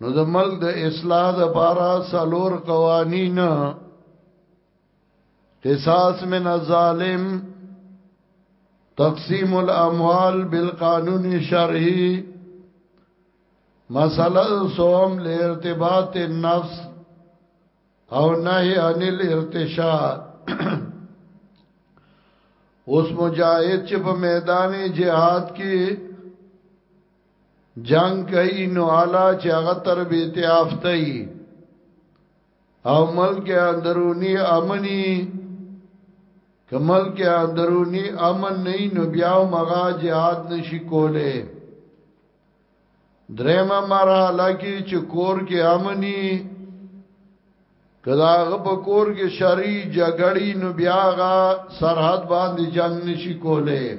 نو د ملک د اصلاح د بارا سلور قوانین قصاص من الظالم تقسیم الاموال بالقانون شرعی مسئلہ سوم لارتباط النفس او نهی عن الارتشاء اوس مجاهد چې په میدان جهاد کې جنگ کوي نو اعلی چې هغه تربیت یافته او ملک اندرونی امنی که ملک اندرونی امن نه نو بیا مغا جهاد نشي کوله درېمه مرحله کې چې کور کې امنی کدا هغه په کور کې شری جګړې نو بیا هغه سرحد باندې جنگ نشي کوله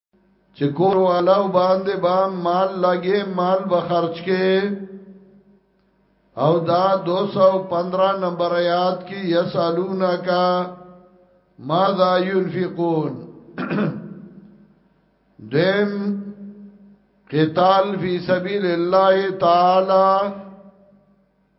چې کور والاو باندې با مال لګې مال به خرج کې او دا 215 نمبر آیات کې یسالونا کا ماذا ينفقون دیم قتال فی سبیل الله تعالی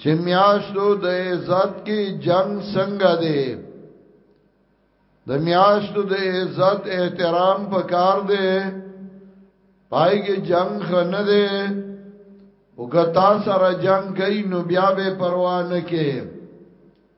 چې میاشتو د عزت کې جنگ څنګه دی د میاشتو د عزت احترام پکار دی پای کې جنگ خنه دی او کتا سره جنگ کوي نو بیا به پروا نه کې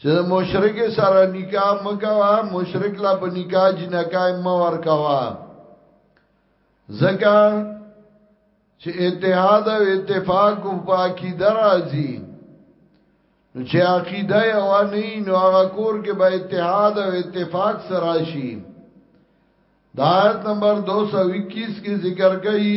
چې مشرک سره نکاح مکوا مشرک لا په نکاح جنکای مو ورکوا زکه چې اتحاد او اتفاق په عقیده راځي چې عقیده یو نه نو هغه کور کې به اتحاد او اتفاق سره شي دایت نمبر 221 کې ذکر کړي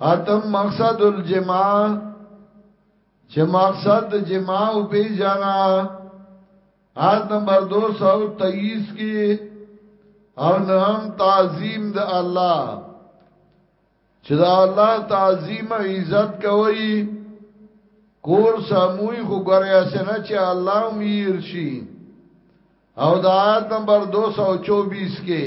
اتم مقصد الجماع چې مقصد د جماع او پی جنا آد نمبر 223 کې او نام تعظیم د الله چې دا الله تعظیم او عزت کوي کور سموي خو ګره اسنه چې الله میر شي او دا آیت نمبر 224 کې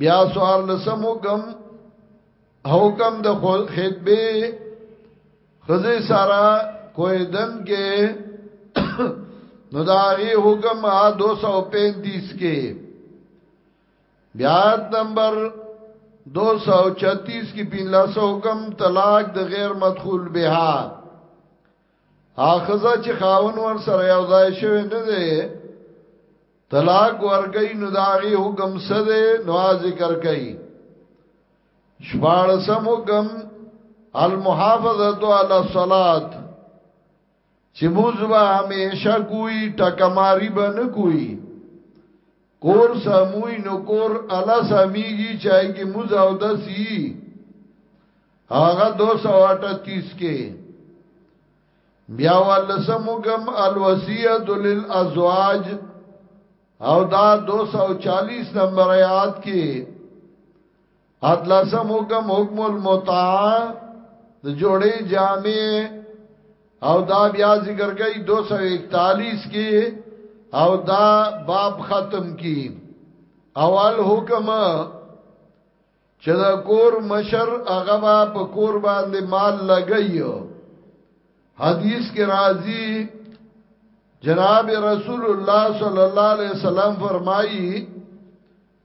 بیا سوار لسم حکم حکم د خطبه خزه سارا کوئی دن کې نو دا غي حکم 235 کې بیا نمبر 236 کې 1500 حکم طلاق د غیر مدخول بها اخزه چې خاون ور سره یو ځای شوی نه دی طلاق ورګی نو داغي حکم څه دی نو ذکر کوي شپارسم حکم المحافظه علی الصلاه چې موږ به همیشه کوی ټکماری به نه کوی کور سموی نو کور الا سمیږي چای کې موزه او دسی هغه 238 کې بیا ول سمګم الوصیه للازواج او دا 240 نمبر آیات کې اتلسم حکم حکم المتعا د جوړې جامع او دا بیا ذکر کوي 241 کې او دا باب ختم کی اول حکم چې دا کور مشر هغه په کور باندې مال لګیو حدیث کې راځي جناب رسول الله صلی الله علیه وسلم فرمایي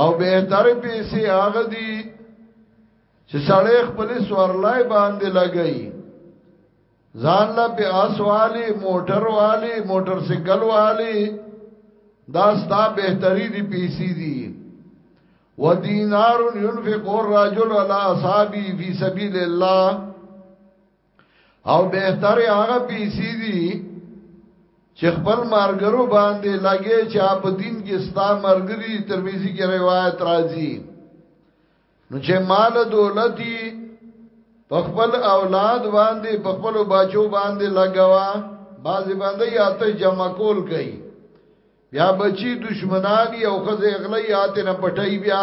او به تر پیسې هغه دي چې سړی خپل سوارلای باندې لګي ځان لا په اسوالي موټر والي موټر سایکل والي دا ستا بهتري دي پیسې دي ودینار ينفق الرجل على اصحابه في سبيل الله او بهتر هغه پیسې دي چې خپل مارګرو باندې لګي چې اپ دین کې ستا مرګري ترمذی کې روایت راځي نو چې مال دولتي په خپل اولاد باندې په خپل بچو باندې لګوا بازي باندې یاته جمع کول کوي بیا بچی دشمنانی او خزه اغلی یاته نه پټای بیا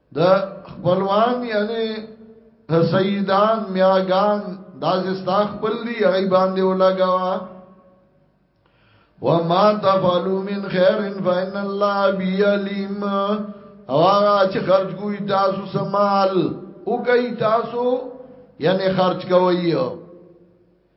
د خپلوان یعنی سیدان میاګان دا زستا خپل دی هغه باندې ولګوا وما تفعلوا من خير فإن الله بي عليم او هغه چې خرج کوی تاسو سمال او کوي تاسو یعنی خرج کوي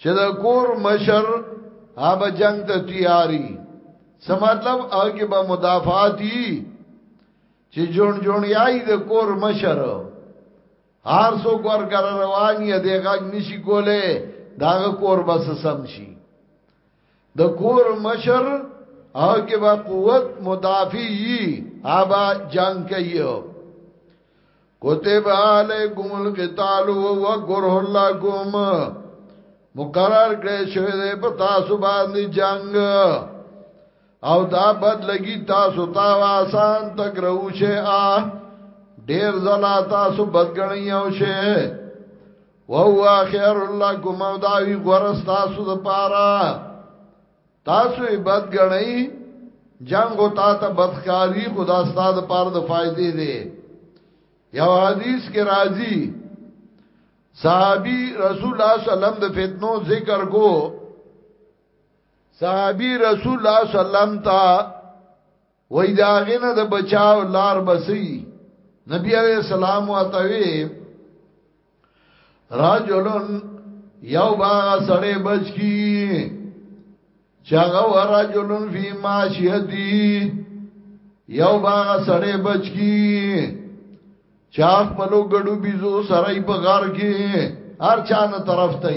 چې د کور مشر هغه جنگ ته تیاری سم مطلب هغه به مدافعاتي چې جون جون یای د کور مشر هر څو کور کر رواني دغه نشي کوله داغه کور بس سم شي د کور مشر او کې با قوت مدافعی آبا جنگ کئیو کتب علیکم القتال و کرہ لکم مقرر کړی شوی دی په تاسو باندې جنگ او دا بد لګی تاسو تا آسان تک رہو شے آ ډیر زلا تاسو بدګنی او شے وهو خير لكم او دا وی غرس تاسو د پاره تاسو یې بد غنئ جنگ او تا ته بدخاری خدا ستاد پاره د فائدې دی یو حدیث کې راځي صحابي رسول الله صلی الله علیه وسلم د فتنو ذکر کو صحابي رسول الله صلی الله علیه وسلم ته وای دا غنه د بچاو لار بسي نبی عليه السلام وتوي رجلن یو با سړې بچ کی چاغه ورجلن فی ماشیتی یو با سړې بچ کی چاخ پلو ګړو بيزو سړی په غار کې هر چا نه طرف ته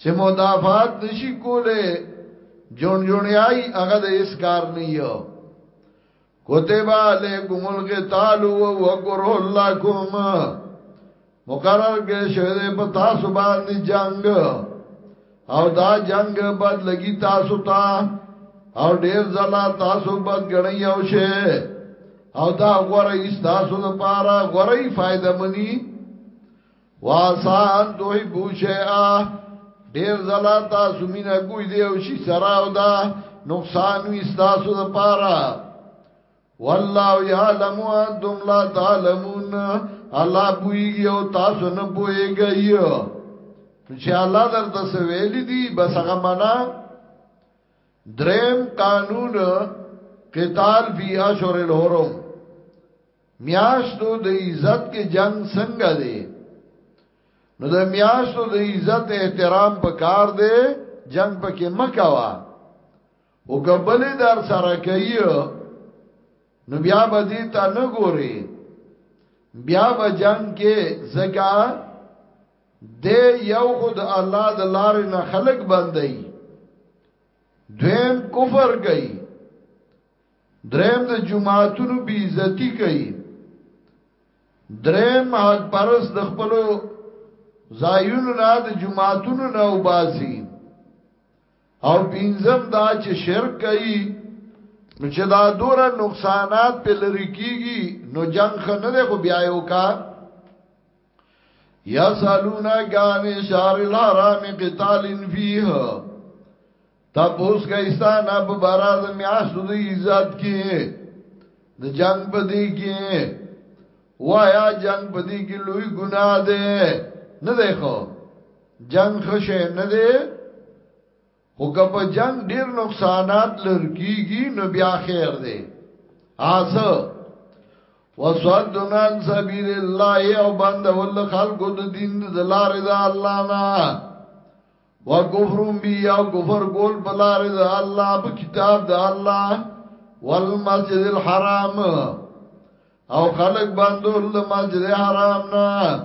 چې مدافعات نشي کوله جون جونیای هغه د اس کار نه یو کتب علیکم القتال وکره لکم مقرر کې شوی دی په تاسو باندې جنگ او دا جنگ بد لګي تاسو ته او ډیر زلا تاسو بد غنی او شه او دا غره ایستاسو لپاره غره فائدہ منی واسان دوی بوشیا ډیر زلا تاسو مینا ګوی دی او شي سراو دا نقصان وي تاسو د پاره والله یعلم انتم لا تعلمون الله بوئی او تاسو نه بوئی گئی چې الله درته سویل دي بس هغه معنا دریم قانون قتال فی اشهر الحرم میاشتو د عزت کې جنگ څنګه دی نو د میاشتو د عزت احترام پکار دی جنگ پکې مکوا او قبل در سره کوي نو بیا به دې ته نه ګوري بیا به جنگ کې زکا د یو خود الله د لارې نه خلق بندي دویم کفر کوي دریم د جماعتونو بی عزتی کوي دریم حق پرس د خپلو زایونو نه د جماعتونو نه وباسي او پینځم دا چې شرک کوي نو چې دا دور نقصانات په لری کیږي نو جنگ خنه ده خو بیا یو کا یا سالونا گانی شار الحرام قتال فیه تا پوس گئیستان اب براز میاشتو دی عزت کی د جنگ په دی کی وایا جنگ په دی کی لوی گناہ ده نه دیکھو جنگ خوشه نه ده خو که په جنگ ډیر نقصانات لرکیږي نو بیا خیر دی آسه وسودنا عن سبیل الله او بند ول خلق د دین د لار د الله نه وکفر بی او کفر کول په لار د الله په کتاب د الله والمسجد الحرام او خلق بندول د مسجد حرام نه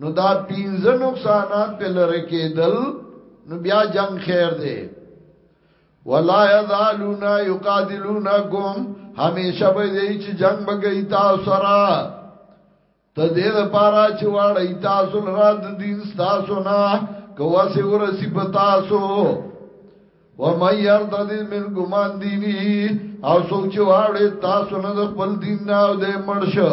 نو دا پینځه نقصانات په لره کېدل نو بیا جنگ خیر دی ولا یذالون یقاتلونکم همیشه به دی چې جنگ بګی تاسو سره ته دې لپاره چې واړی تاسو لرا د دین تاسو نه کوا سی ورسی پتا سو و مې ير د دې من ګمان دیني او سوچ واړې تاسو نه د خپل دین نه او د مرشه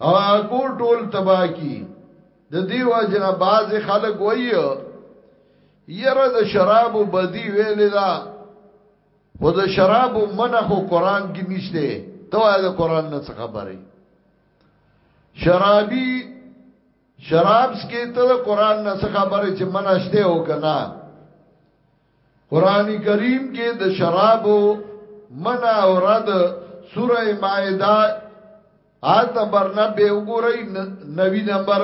او کور ټول تبا کی د دیو جن باز خلک وای یره د شراب بدی ویل دا خو د شراب منه خو قران کې نشته ته وای د قران نه څه خبره شرابي شراب سکه ته د قران نه څه خبره چې منشته او کنه قرآن کریم کې د شرابو منع او رد سوره مائده آیت نمبر 90 وګورئ 90 نمبر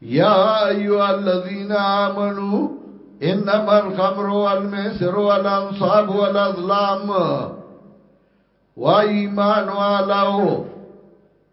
یا ایو الذین آمنو انما الخمر والمیسر والانصاب والازلام و ایمان والو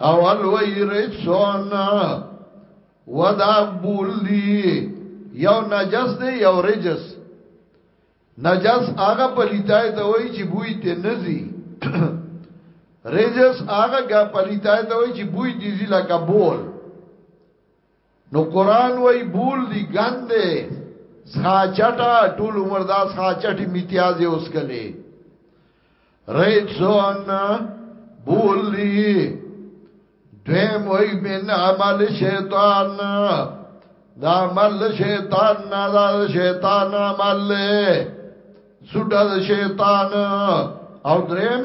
او الوی رجسون ودا بول دی یو نجس دی یو رجس نجس هغه پلیتای ته وای چې بوی ته نزی رجس هغه پلیتای ته وای چې بوی دي زی لکه بول نو قران وای بول دی ګنده سخا چټا ټول عمر دا سخا چټي میتیاز اوس کله ریت سون بول دی دویم وای من عمل شیطان دا عمل شیطان نه دا شیطان عمل سوډه شیطان او دریم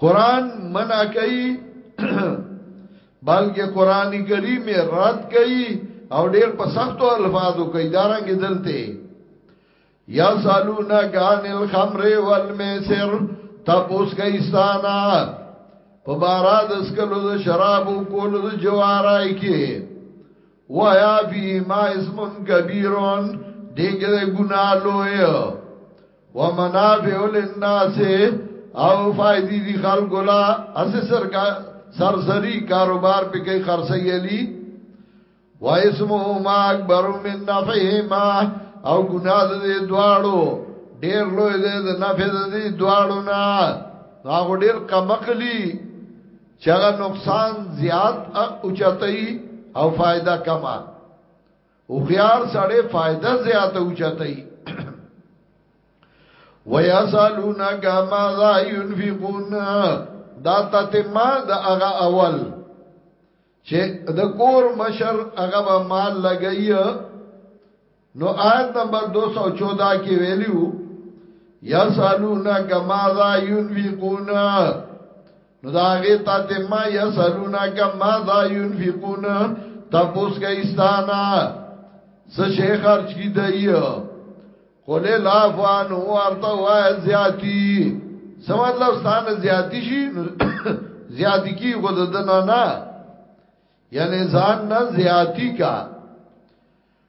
قران منع کوي بلکې قران کریم رد کوي او ډیر په سختو الفاظو کوي دارنګ دلته یا سالونا کان الخمر والمیسر تپوس کوي ستانا په بارا د سکلو د شراب او کولو د جوارای کې وایا فی ما اسم کبیرون دې کې ګناه لوی ومنافع للناس او فائدې دي خلق لا اس سرګا سرسری کاروبار په کې خرڅي علي واسمو ما اکبر من نفعهما او ګناه دې دواړو ډېر لوی دې د نفع دې دواړو نه هغه ډېر کمقلی چې هغه نقصان زیات او چتای او فائدہ کما هوښیار سړی فائدہ زیاته اوچتای ويسالونك ماذا ينفقون دا تتمه د هغه اول چې د کور مشر هغه به مال لګي نو آیت نمبر 214 کې ویلیو یسالونک ماذا ينفقون نو دا غی تا ته ما یسلونا کما ذا ينفقون تپوس کایستانا څه شي خرج کی دی قول لا فان ورته وای زیاتی سم مطلب ستانه زیاتی شي زیاتی کی خود دنا نه یعنی ځان نه زیاتی کا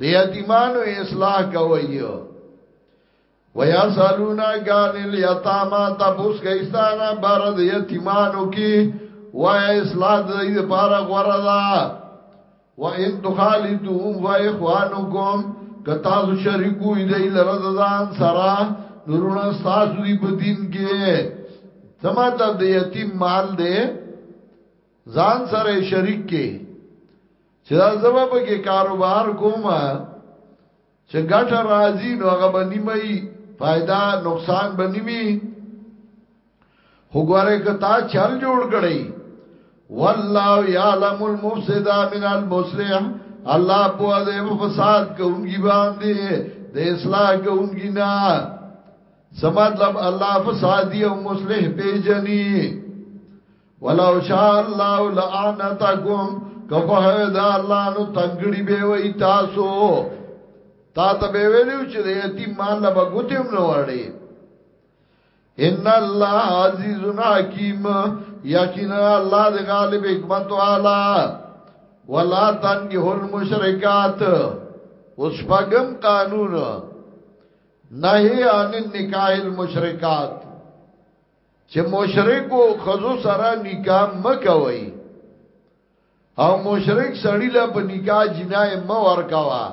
د یتیمانو اصلاح کوي ویا سالونا غانل یتاما تاسو کیستانه بار د یتیمانو کی وای اصلاح د دې لپاره غوړه ده و ان تخالدوهم و اخوانکم که تاسو شریکو دې لره ځان سره نورونه تاسو دې په دین کې سما ته د یتیم مال دې ځان سره شریک کې چې دا زما په کې کاروبار کوم چې ګټه راځي نو هغه باندې مې فائدہ نقصان باندې مې وګوره کتا چل جوړ کړی والله یعلم المفسد من المصلح الله په دې فساد کوونکی باندې د اصلاح کوونکی نه سمطلب الله فسادی او مصلح پیجنی ولو شاء الله لعنتکم کفه دا الله نو تنگړي به وای تاسو تا ته به ویلو چې د یتیم مال له بغوتیم نه وړي ان الله عزیز حکیم یقینا الله د غالب حکمت والا ولا تنجه المشرکات اوس پغم قانون نهی عن النکاح المشرکات چې مشرکو خزو سره نکاح مکوي او مشرک سړی له په نکاح جنای م ورکوا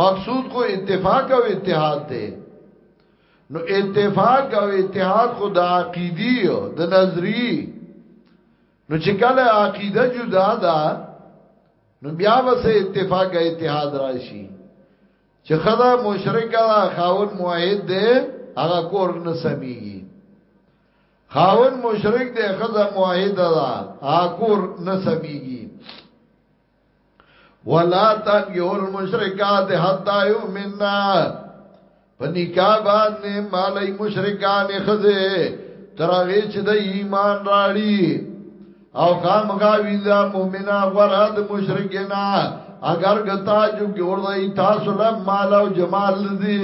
مقصود کو اتفاق او اتحاد دی نو اتفاق او اتحاد خو د عقیدی او د نظری نو چې کله عقیده جدا ده نو بیا وسه اتفاق او اتحاد راشي چې خدا مشرک دا خاون موحد دی هغه کور نه سميږي خاون مشرک دی خدا موحد دا هغه کور نه سميږي ولا تن یور مشرکات حتا یؤمننا پنیکا باندې مالای مشرکان خزه ترغه چې د ایمان راړي او خامغا ویلا مومنا غورا د مشرکینا اگر گتا جو جوړ دی تاسو له مال او جمال دی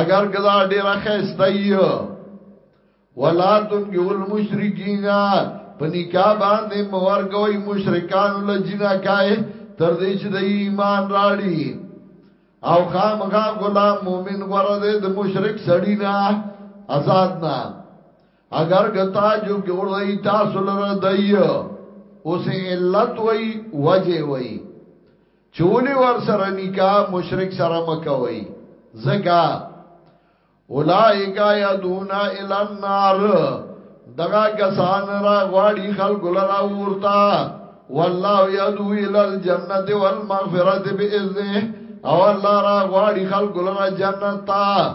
اگر گدا ډیر خستای ولا تن یول مشرکینا پنی کا باندې مور کوي مشرکان له جنا کای تر دې چې د ایمان راړي او خامغا غلام مومن غره د مشرک سړی نه آزاد نه اگر که تعجب جوړ دی تاسو لره دی اوس علت وای وجه وای چولی ور سره نکاح مشرک سره مکوي زکا اولائک یادونا الی النار دغه کسان را غواړي خلق لرا ورتا والله یادو الی الجنت والمغفرت باذنه او الله را غواړي خلق لرا جنت تا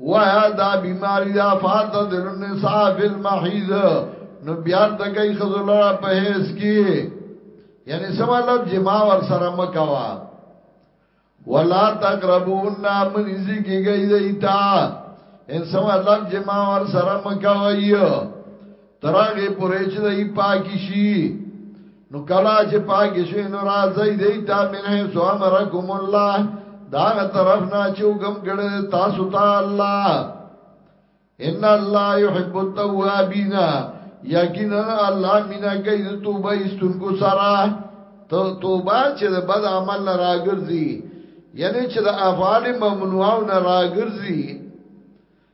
وایه دا بیماری دا فاتدل النساء فی المحیض نو بیار تکی خزلرا په هیڅ کې یعنی سم مطلب جما ور سره مکوا ولا تقربون من زیږي گئی دیتا ان سم مطلب جما ور سره مکوایو تراغه پرې چې دای پاکي شي نو کلا چې پاکي شي نو راځي دای تا منه سو امرکم الله دا طرف نه چې وګم ګړ تاسو ته الله ان الله يحب التوابين یقینا الله مینا کوي د توبه ایستونکو سره ته توبه چې د بد عمل نه راګرځي یعنی چې د افعال ممنوعو نه راګرځي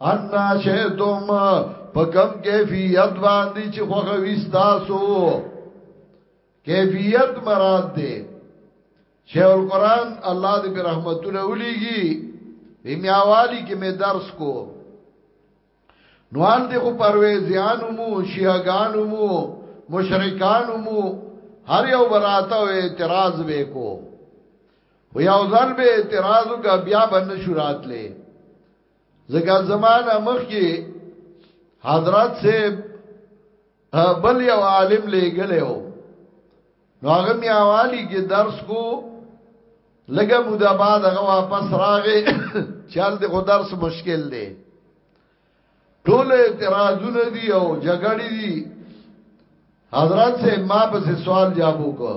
ان شئتم په کم کیفیت باندې چې خوخوي تاسو کیفیت مراد ده شیخ القران الله دې په رحمتونه وليږي په میاوالی کې مې درس کو نوال دې خو پرويزيان مو شيعاګان مو مشرکان مو هر یو براته او اعتراض وکړو خو یو ځل به اعتراض وکړ بیا باندې شروعات لې زګا زمانہ مخ کې حضرت سے بل یو عالم لګلې و نو هغه میاوالی کې درس کو لګه مودا بعد هغه واپس راغې چل دې خو درس مشکل دی ټول اعتراضونه دي او جګړې دي حضرت سے ما پس سوال جواب وکړ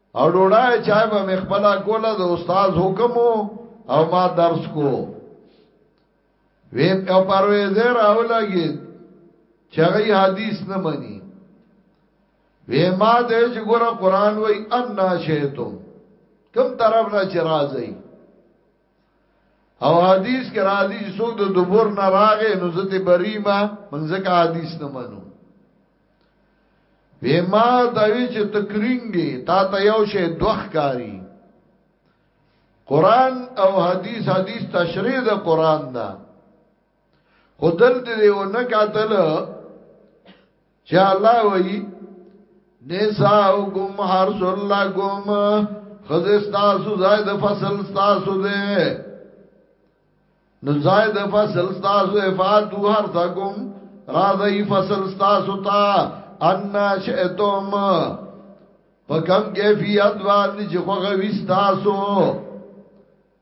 او ډوډای چای به مخبلا کوله د استاد حکم او ما درس کو وی په پرويزه راولګي چغی حدیث نه مني وی ما دې چې ګوره قران وای ان شیتم کم طرف نه چې راځي او حدیث کې راځي چې څوک د دبر نه راغې نو زته بریما منځکه حدیث نه منو به ما دوی چې تکرینګي تا ته یو شی دوخ کاری قران او حدیث حدیث تشریح د قران دا خدل دې و نه قاتل چې الله وایي نساؤکم حرس لکم خزه ستاسو زائد فصل ستاسو ده نو زائد فصل ستاسو افاتو حرسکم راضی فصل ستاسو تا انا شئتم پا کم کیفیت باندی چه خوغوی ستاسو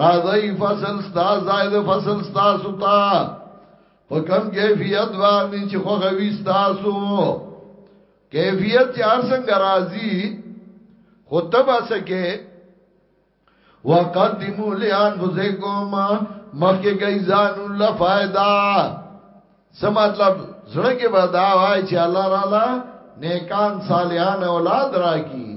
راځي فصل ستا زائد فصل ستا ستا په کم کیفیت باندې چې خو غوي ستا سو کیفیت چې هر څنګه راځي خو تبا سکه وقدمو لیان فزیکوم مخی گئی زانو اللہ فائدہ سو مطلب زڑکی با دعوائی چی اللہ رالا نیکان سالیان اولاد را کی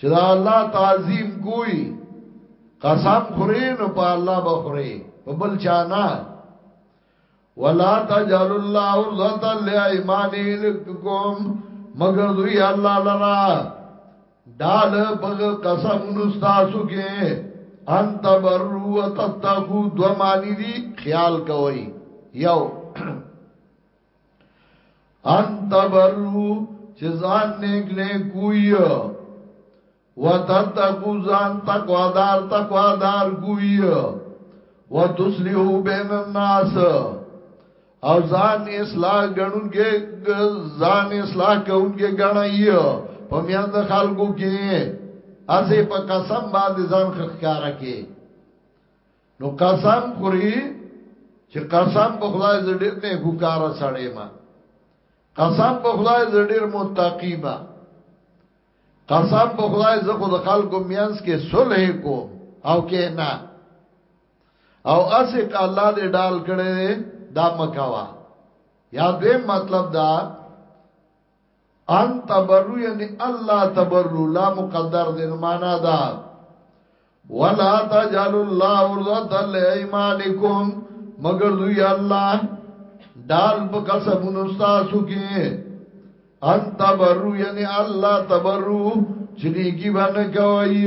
چې دا الله تعظیم کوی قسم خوري نو په الله بخوري په بل چانا ولا تجعل الله عرضه لایمانکم مگر دوی الله لرا دال بغ قسم نستاسو کې انت برو وتتقو دو معنی دی خیال کوي یو ان تبرو چې ځان نیک نه کوی وتتقو ځان تقوا دار تقوا دار کوی وتصلحو بین الناس او ځان اصلاح غنون کې ځان اصلاح کون کې غنای په میان د خلکو کې اسه په قسم باندې ځان خخکارا کې نو قسم خوري چې قسم په خدای زړه ډېر نه ګوکار سړې ما قسم په خدای زړه ډېر متقی ما قسم په خدای زه خود خلکو میانس کې صلح کو او کې نه او اسې ک الله دې ډال کړي دا مکوا یا دې مطلب دا ان تبرو یعنی الله تبرو لا مقدر دین معنا دا ولا تجعل الله عرضه لایمانکم مگر دوی الله دال په قسمونو تاسو کې ان تبرو یعنی الله تبرو چنیږي باندې کوي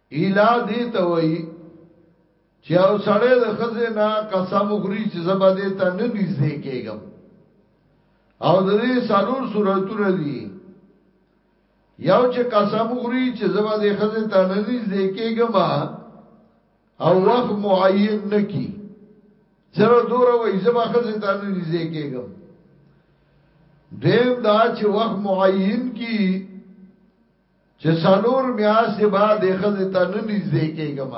ایلا دې ته وایي چې او سړی د خزه نه قسم خوري چې زبا دې ته نه نږدې کېږم او د دې سالور صورتونه دي یو چې قسم خوري چې زبا دې خزه ته نه نږدې کېږم او وخت معین نکی سره دور وای زبا خزه ته نه نږدې کېږم دیم دا چې وخت معین کی چې څلور میاشتې بعد د خزه ته نه نږدې کېږم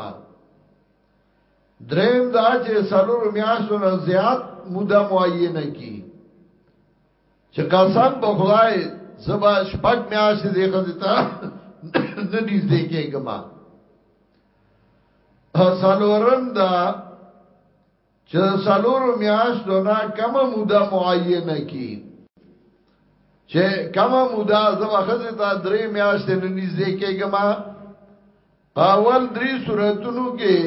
دریم دا چې څلور میاشتو نه زیات موده معینه کی چې قسم په خدای زبا شپږ میاشتې د خزه ته نه نږدې کېږم څلورم دا چې سلور میاشتو نه کم موده معینه کی چې کم موده زما خزه ته درې میاشتې نه نږدې کېږم پاول درې صورتونو کې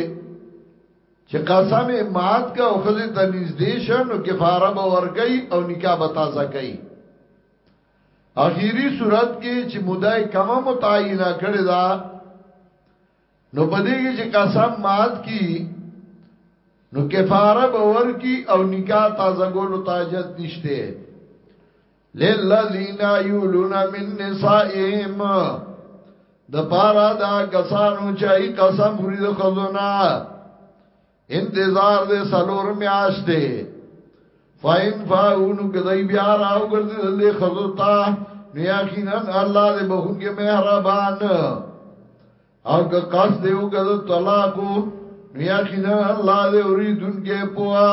چې قسم مات کا او خزه ته نږدې شون نو کفاره به ورګي او نکاح به تازه کوي اخیری صورت کې چې مدای کمه متعینه کړی دا نو پدې کې چې قسم مات کی نو کفاره باور کی او نکاح تازه ګول تاجت نشته للذین یولون من نسائهم د پارا دا کسانو چې قسم خوري د خزونه انتظار دې سلور میاش دې فاین فاونو کدی بیا راو ګرځي دې خزوتا یقینا الله دې بهونګه مهربان او که قص دې وګد طلاقو یقینا الله دې اوریدونکې پوا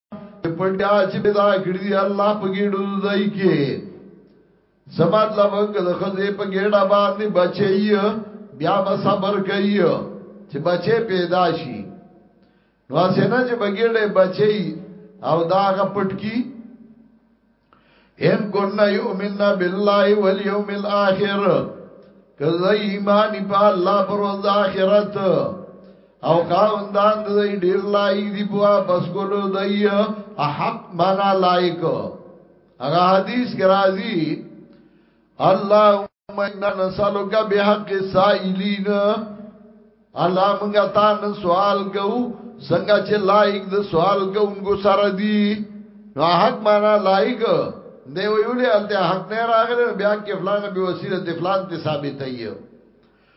پټیا چې پیدا کړی دی الله په ګډو ځای کې سمات لبه کده خزه په ګډه باندې بچي بیا به صبر کوي چې بچي پیدا شي نو اسنه چې بګړې بچي او داغه پټکی ان کن یؤمن بالله والیوم الاخر کزه ایمان په الله پر ورځ اخرت او خاوندان د ډیر لای دی په واپس کولو دای حق معنا لایق هغه حدیث کې راځي الله منا نسالک بحق سائلین الله موږ تا نه سوال کو څنګه چې لایق د سوال کوونکو سره دی نو حق معنا لایق دی ویولې الته حق نه راغله بیا کې فلان به وسیله ته فلان ته ثابت ایو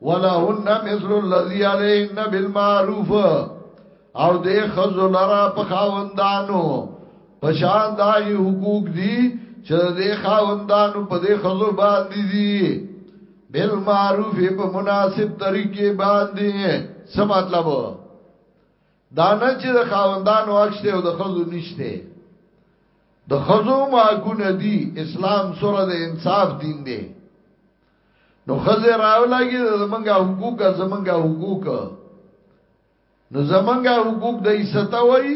ولهن مثل الذي عليهن بالمعروف او دې خزو لرا په خاوندانو پشان داغي حقوق دي چې دې خاوندانو په دې خزو باندې دي بالمعروف په مناسب طریقې باندې څه مطلب دا نه چې د خاوندانو اکشته او د خزو نشته د خزو معقونه دي اسلام سره د انصاف دین دی نو خزه راولګي زمونږه حقوق زمونږه حقوق نو زمونږه حقوق د ایستا وای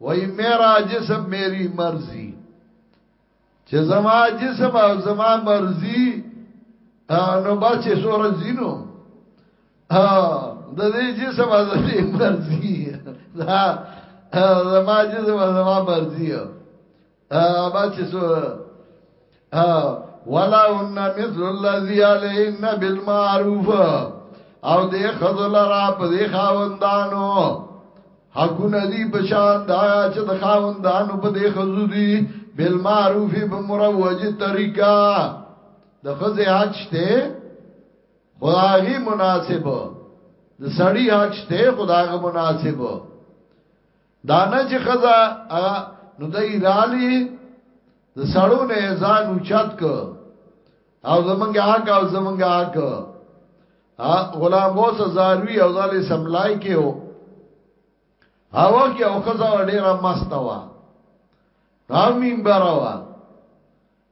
وای میرا جسم میری مرزي چې زما جسم او زما مرزي نو بچې سور زینو ها د دې جسم او د دې مرزي دا زما جسم او زما مرزي بس سو ولا ان مثل الذي عليهن بالمعروف او دې خذل را په دې خاوندانو حقونه دي بشان دا چې د خاوندانو په دې خزو دي بالمعروف په مروج طریقہ د خزه حق شته خدایي مناسب د سړی حق شته خدایي مناسب دا نه چې خزا نو د ایرالی د سړو نه ځان اوچت ک او زمونږه حق او زمونږه حق غلام غوث زاروی او زالي سملای کې هو هوا کې او خزا ډیره مست وا نو منبر وا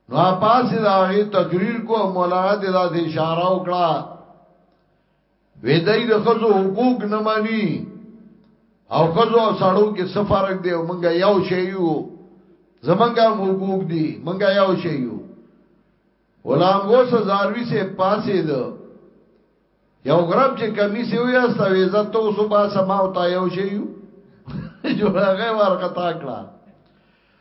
نو پاسې دا غي تقریر کو مولانا دې دا اشاره وکړه وی دای د خزو حقوق نه مانی او خزو او سړو کې سفارک دی مونږه یو شی یو زمونږه حقوق دی مونږه یو شی یو غلام غوس زاروی سے پاسې ده یو غرب چې کمی سی وي استا ویزه تو صبح سما او تا یو شی یو جوړه غي ورغتا کړه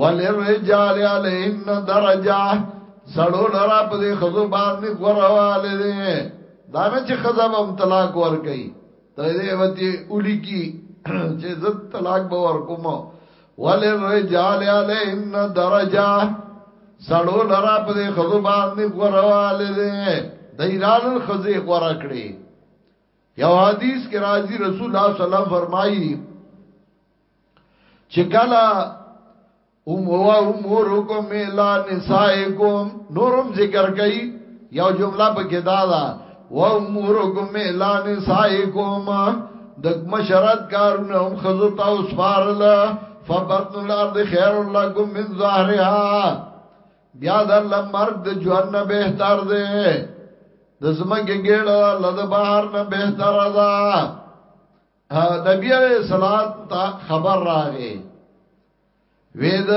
وللرجال علیهن درجه سړو لرا په دې خزو باندې غورواله دي دا نه چې خزاب هم طلاق ور کوي ته دې وتی اولی کی چې زت طلاق به ور کوم وللرجال علیهن درجه سړو لرا په دې خزو باندې غورواله دي دایرال خزې غور کړې یو حدیث کې راځي رسول الله صلی الله علیه وسلم فرمایي چې کله ام هو امورکم الا نسائکم نورم ذکر کړي یو جمله په کې دا ده و امورکم الا نسائکم د مشرات کارونه هم خزو تا اوس فارل فبطن الارض خیر لکم من ظهرها بیا د الله مرګ د ژوند نه بهتر دی د زمګه ګړه لد بهر نه بهتر ده نبی علیہ السلام تا خبر راغې وې د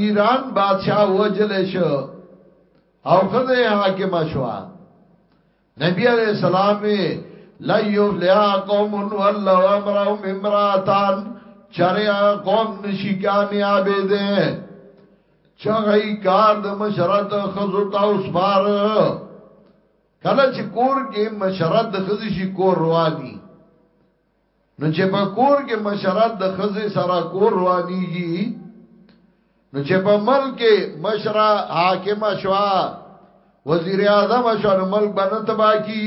ایران بادشاہ وجل شو او خزه حاکم شو نبی علیہ السلام لا یفلح قوم ولو امرهم امراتان چریا قوم نشی کامیاب دي چغی کار د مشرت خزو تا اوس بار کله چې کور کې مشرات د خزي شي کور رواني نو چې په کور کې مشرات د خزي سره کور روانيږي نو چې په ملک مشرا حاکم شوا وزیر اعظم شوا نو ملک باندې تباکی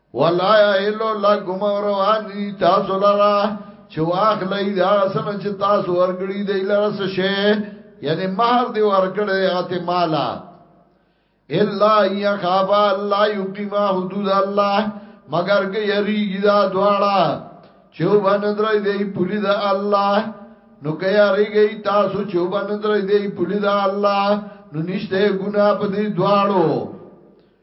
ولا یحل لکم روان دي تاسو لرا چې واخلې دا سن چې تاسو ورګړي دی لرا څه شي یعنی مہر دی ورکړې اته مالا الا یخاف الله یقیم حدود الله مگر که یریږي دا دواړه چې باندې درې دی پولی دا الله نو که یریږي تاسو چې باندې درې دی پولی دا الله نو نشته ګنا په دې دواړو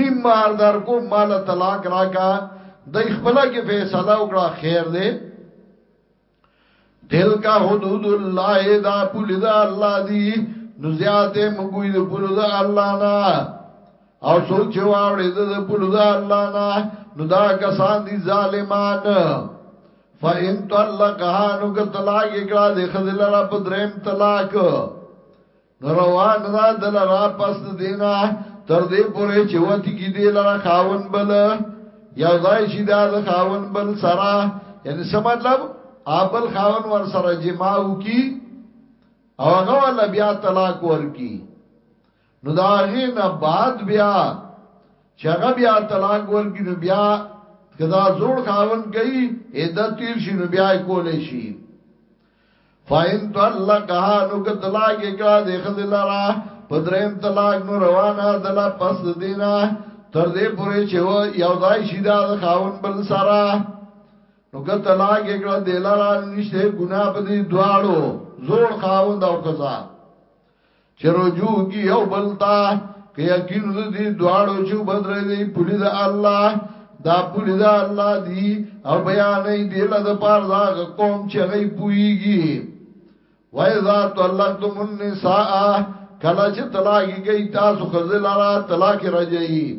نیم مهر درکوم ماله طلاق راکه دای خپل کې فیصله وکړه خیر دی تلک حدود الله دا پولی دا الله دی نو زیاته مګوی د پولی دا الله نه او څوک چې واوړي د پولی دا الله نه نو دا کسان دي ظالمان فإن طلقها نو که طلاق اکرا دے خزل را پا درم طلاق روان را دل را پس دینا تر دې پورې چې وتی کې دی لره خاون بل یو ځای چې دا د خاون بل سره یعنی څه مطلب ابل خاون ور سره جماو کی او هغه ول بیا طلاق ور کی نو دا غي نه بعد بیا چې هغه بیا طلاق ور کی نو بیا کدا زوړ خاون گئی عدت تیر شي نو بیا کولې شي فاین طلقها نو که طلاق اکرا دی خزی لرا پدرین طلاق نو روانه دلا پس دینا تر دې پورې چې و یو ځای شي دا د خاون بل سره نو که طلاق اکرا دی لرا نشته ګناه په دې دواړو زوړ خاون دا خزا چې رجوع کی یو بل تا که یقین دې دواړو چې بدرې دی پولی د الله دا پولی د الله دی او بیانې دی له د پار دا قوم چې غي پويږي وایذا طلقتم النساء کله چې طلاق کوي تاسو خزل را طلاق راځي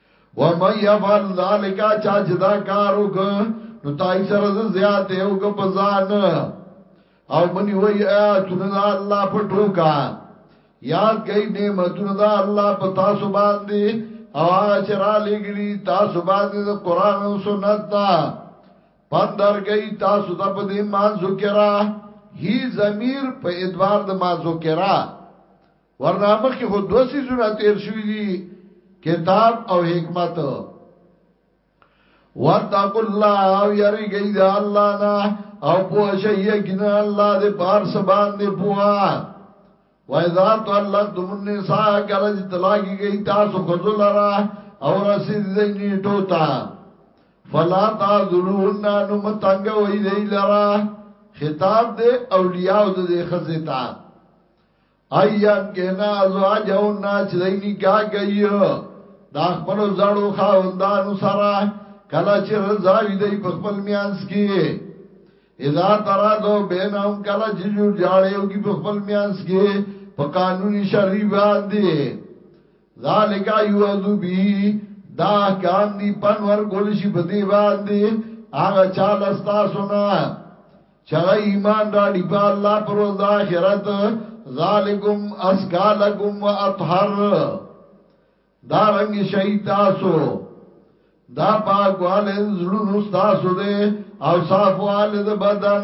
ومن يفعل ذلک چا چې دا کار وکړ نو تای سره زیات یو کو پزان او منی وای آیاتونه دا الله په ټوکا یاد کئ نعمتونه دا الله په تاسو باندې او هغه چې را لګلی تاسو باندې د قران او سنت دا پندر گئی تاسو ته په دې ما ذکرہ هی ضمیر په ادوار د ما ذکرہ ورنا مخی خود دو سیزونا تیر شوی دی کتاب او حکمت واتق الله او یری گئی دا الله نا او پوه شي یقینا الله دې پار سبان دې پوه وایذا تو الله تم النساء کله چې طلاق گئی تاسو خذل را او رسید دې نیټو تا فلا تعذلون نو متنګ وای دې لرا خطاب دې اولیاء دې خزتا ایان کنا ازواجون نا چې دای نکاح کوي دا خپل زړو خاوندانو سره کله چې رضا وي دی په خپل میانس کې اذا ترا دو بینهم کله چې جوړ جاړیو کې په خپل میانس کې په قانوني شری باندې ذالک یوذو بی دا کام دی پنور کول شي په دی باندې هغه چاله تاسو نه چغه ایمان را دی په الله پر ورځ د آخرت ذالکم اسکالکم واطهر دا رنگ شي تاسو دا پاکواله زړونو تاسو ده او صافواله د بدن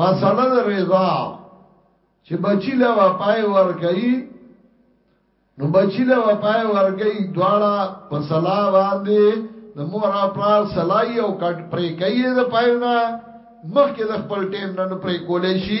مسله د رضا چې بچی له وپای ورګی نو بچی له وپای ورګی دواړه په صلاح باندې د مور او پلار صلاح او کټ پرې کوي د پایونه مخکې د خپل ټیم نه پرې کولې شي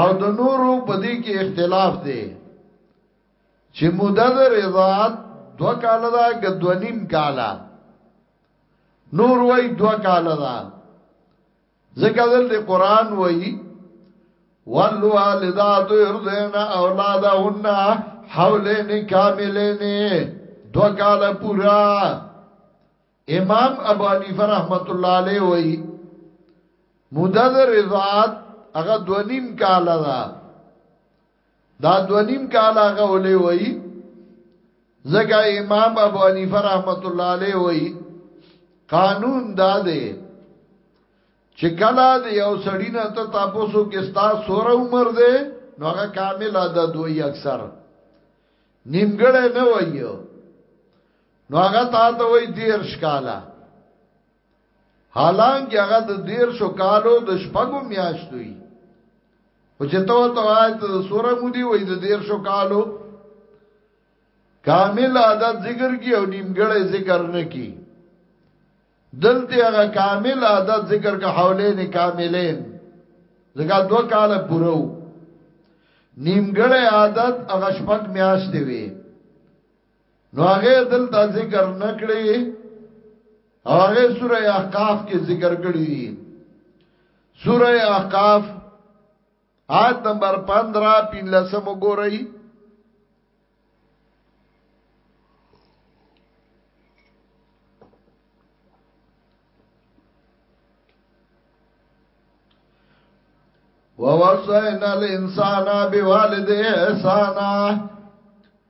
او د نورو په دې کې اختلاف دی چې موده د رضاعت دو کال دا که دو نیم کالا نور وای دو کال دا ذکر دل قرآن وای والوالدات يرضعن اولادهن حولين كاملين دو کال پورا امام ابو حنیفه رحمت الله علیه وی مدد رضاعت هغه دونیم کال دا دا دونیم کال هغه ولې وی زګه امام ابو حنیفه رحمت الله علیه وی قانون دا دی چې کله د یو سړی نه ته تاسو کې ستا سور عمر دی نو هغه کامل عدد وی اکثر نیمګړی نه وایو نو هغه تا ته وای دیر شکاله حالانکه هغه د دیر شو کالو د شپږو میاشتوي او چې ته ته وای ته د سوره مودي وای د دیر شو کالو کامل عادت ذکر کی او نیمګړی ذکر نه کی دلته هغه کامل عادت ذکر کا حولین کاملین زګه دو کال پورو نیمګړی عادت هغه شپږ میاشتې وي نو هغه دلته ذکر نکړي او هغه سوره احقاف کې ذکر کړی دي سوره احقاف آیت نمبر 15 پینلسم وګورئ ووصينا الانسان بوالده احسانا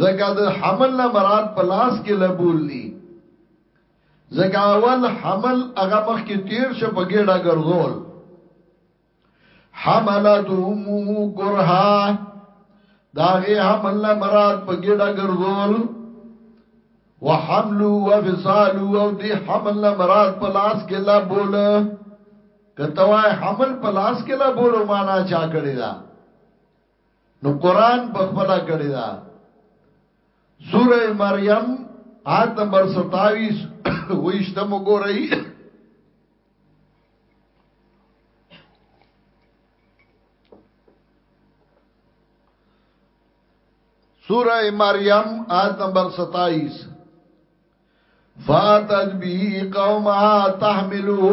ځکه د حمل نه مراد په لاس کې لبول دي ځکه اول حمل هغه مخ کې تیر شو په ګډه ګرځول حملت امه کرها داغه حمل نه مراد په ګډه ګرځول وحمل وفصال او دی حمل نه مراد په لاس کې لا بول کتوای حمل په لاس کې لا بول معنا چا کړی دا نو قران په خپل کړی دا سوره مریم آیت نمبر 27 ویشته مو ګورئ سوره مریم آیت نمبر 27 فاتت به قومها تحمله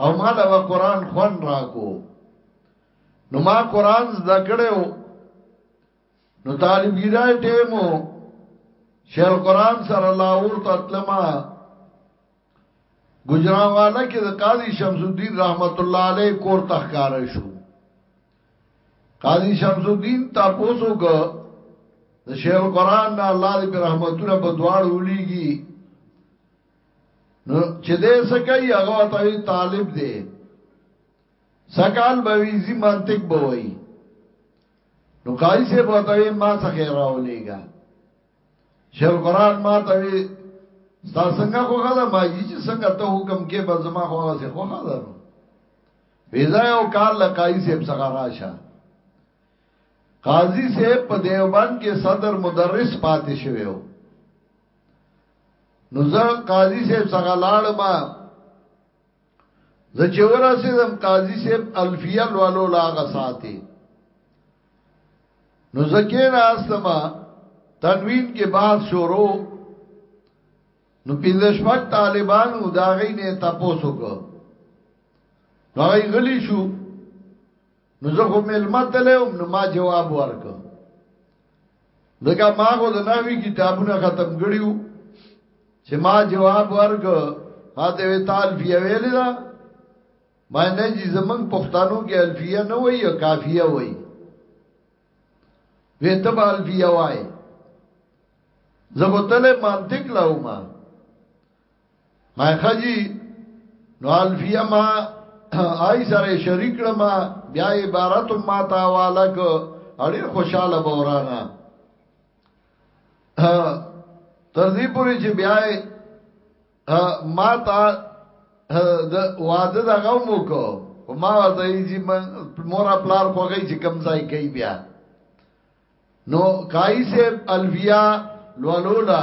او ماله به قران خوان راکو نو ما قران زده کړو نو طالب ګیرای ټیمو شیل قران سره لاور ته تلما گجران والا کې د قاضي شمس الدین رحمت الله علیه کور تخکار شو قاضي شمس الدین تاسو کو د شیل قران نه الله دې رحمتونه په دواړو ولېږي نو چې دې سکه هغه ته طالب دی سکال به وی زی منطق به وای نو قاری سے بوتوی ما څخه راولېګا شل قران ما ته وی ستا څنګه خو غدا ما یی چې څنګه ته حکم کې به زما خو هغه څه خو غدا نو ویزا یو کال لقای صاحب څخه راشه قاضی صاحب په دیوبند کې صدر مدرس پاتې شوی و نو زه قاضي صاحب څنګه لاړم زه چې ورسېدم قاضي صاحب الفیه لولو لاغه ساتي نو زکه راستما تنوین کې بحث شروع نو پینځه شپږ طالبانو دا غي نه تاسو کو نو غي غلی شو نو زه خو ملما تلم نو ما جواب ورک دغه ما خو د نحوی کتابونه ختم کړیو چې ما جواب ورک ما ته وی تعال فی ویل دا ما نه جی زمنګ پښتنو کې الفیه نه وای او کافیه وای وی تب الفیه وای زه خو تل منطق لاوما ما خجی نو الفیه ما آی سره شریک کړم بیا عبارت ما تا والک اړې خوشاله بورانه تر دې پورې چې بیا ما تا د واده د غوم وکړو ما ورته یې مور پلار خوږی چې کم ځای کوي بیا نو کای سے الفیا لولولا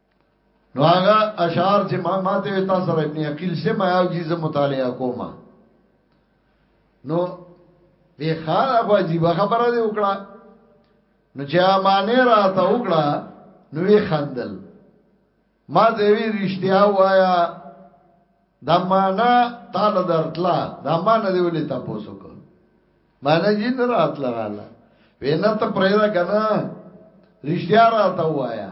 نو هغه اشعار چې ما ماته وي تاسو سره ابن عقیل سے ما یاږي زه مطالعه کوم نو وی خان اخو عجیب خبره دی وکړه نو چې امانه راته وکړه نو وی خندل ما ته وی رښتیا وایا دا معنا تعالی درتلا دا معنا دی ولې تاسو کو مانا جی نه راتله رااله وینا ته پرېدا کنه رښتیا راته وایا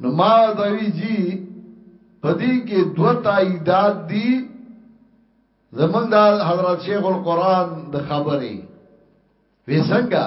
نو ما ته وی جی پدې کې دو تاییدات دي زمنګ دا حضرت شیخ القرآن د خبرې وسنګا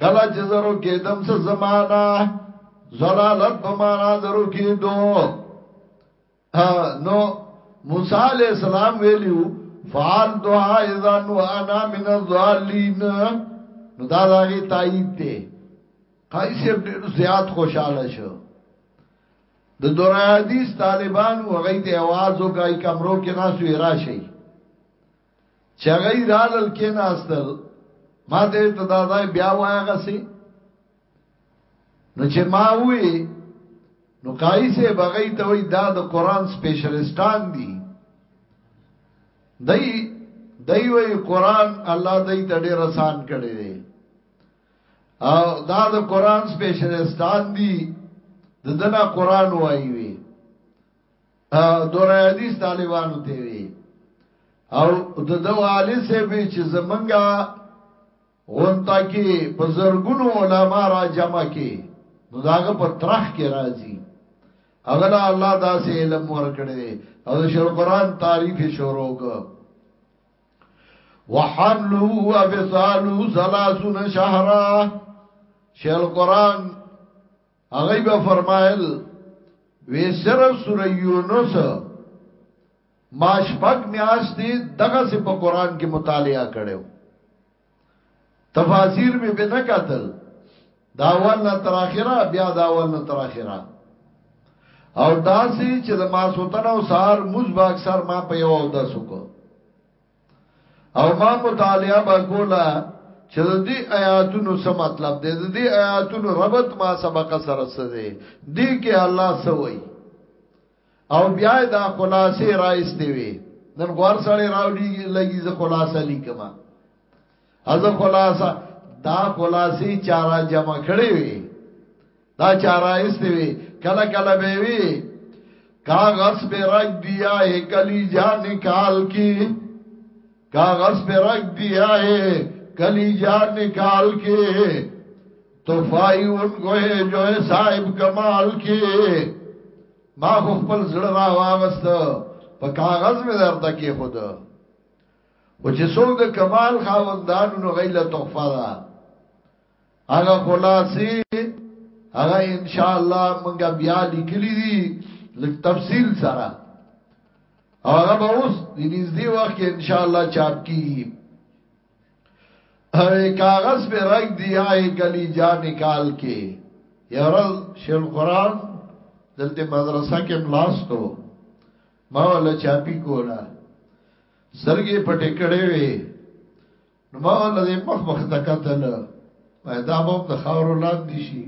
کلا چې زرو کې دم څه زمانہ زلالت په معنا درو کې دو نو موسی علی السلام ویلو فعل دعا اذا نو انا من الضالین نو دا داغه تایید ته قای صاحب ډیر زیات خوشاله شو د دورا حدیث طالبان و غیت आवाज وکای کمرو کې ناسو راشي چې هغه یې رالل کې ناستل ما ته ته دا ځای بیا وایغه سي نو چې ما وې نو قایسه بغی ته وې دا د قران سپیشلیستان دي دای دای وې قران الله دای ته ډېر آسان کړی دی او دا د قران سپیشلیستان دي د دنا قران وایي دور حدیث طالبانو ته وی او د دوالی سه به چې زمنګا غونتا کې په زرګونو علما را جمع کې نو داغه په ترخ کې راځي اغلا الله داسې علم ورکړي او د شر قران تعریف شروع کو وحملو وفصالو ثلاثون شهرا شیل قرآن هغه به فرمایل وی صرف سوره یونس ما شپږ میاشتې دغه سه په قران کې مطالعه کړو تفاسیر به به نه قتل دا اول نه تر اخره بیا دا اول نه تر اخره او داسې چې د ماسوتن او سار مزبا اکثر ما په یو او داسو کو او ما مطالعه به کوله چې د دې آیاتونو څه مطلب دی د دې آیاتونو ربط ما سبق سره څه دی دې کې الله سوي او بیا دا خلاصې راځتي وي نن غوړ سړی راوړي لګي ز خلاصه لیکما از خلاصه دا خلاصي چارا جمع کړي وي دا چارا ایستي وي کله کله به وي کاغذ پہ رکھ دیا ہے کلی جا نکال کے کاغذ پہ رکھ دیا ہے کلی جا نکال کے تو فائی ان کو ہے جو ہے صاحب کمال کے ما خو خپل زړه را واغست په کاغذ مې درته کې خود خو چې څوک د کمال خاوندانو نو غي له تحفه ده هغه خلاصي هغه ان شاء الله مونږه بیا لیکلي دي لک تفصیل سره هغه به اوس د نږدې وخت کې ان شاء الله چاپ کیږي اوی کاغذ پہ رکھ دیا ہے گلی جا نکال کے یورز شیل قرآن دلتے مدرسہ کے ملاستو ما ولا چاپی کولا سرګي پټې کړې وي نو ما ولا دې مخ مخ تکتل ما دا بم د خاورو لاندې شي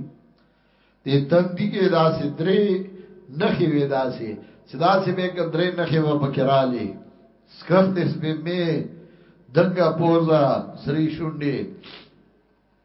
دې تندې کې داسې درې نخې وې داسې چې داسې به کندرې نخې و پکراله سکخت اس به مې دنګا پوزا سری شونډې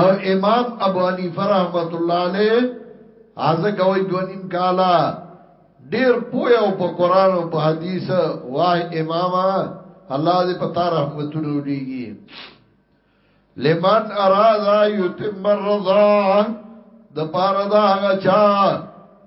او امام ابو حنیفه رحمت الله علیه ازه کوي دونیم کالا ډیر پوی او په قران او په حدیث واه اماما الله دې پتا رحمتونه ولېږي لمن ارادا یتم الرضا د پاره دا هغه چا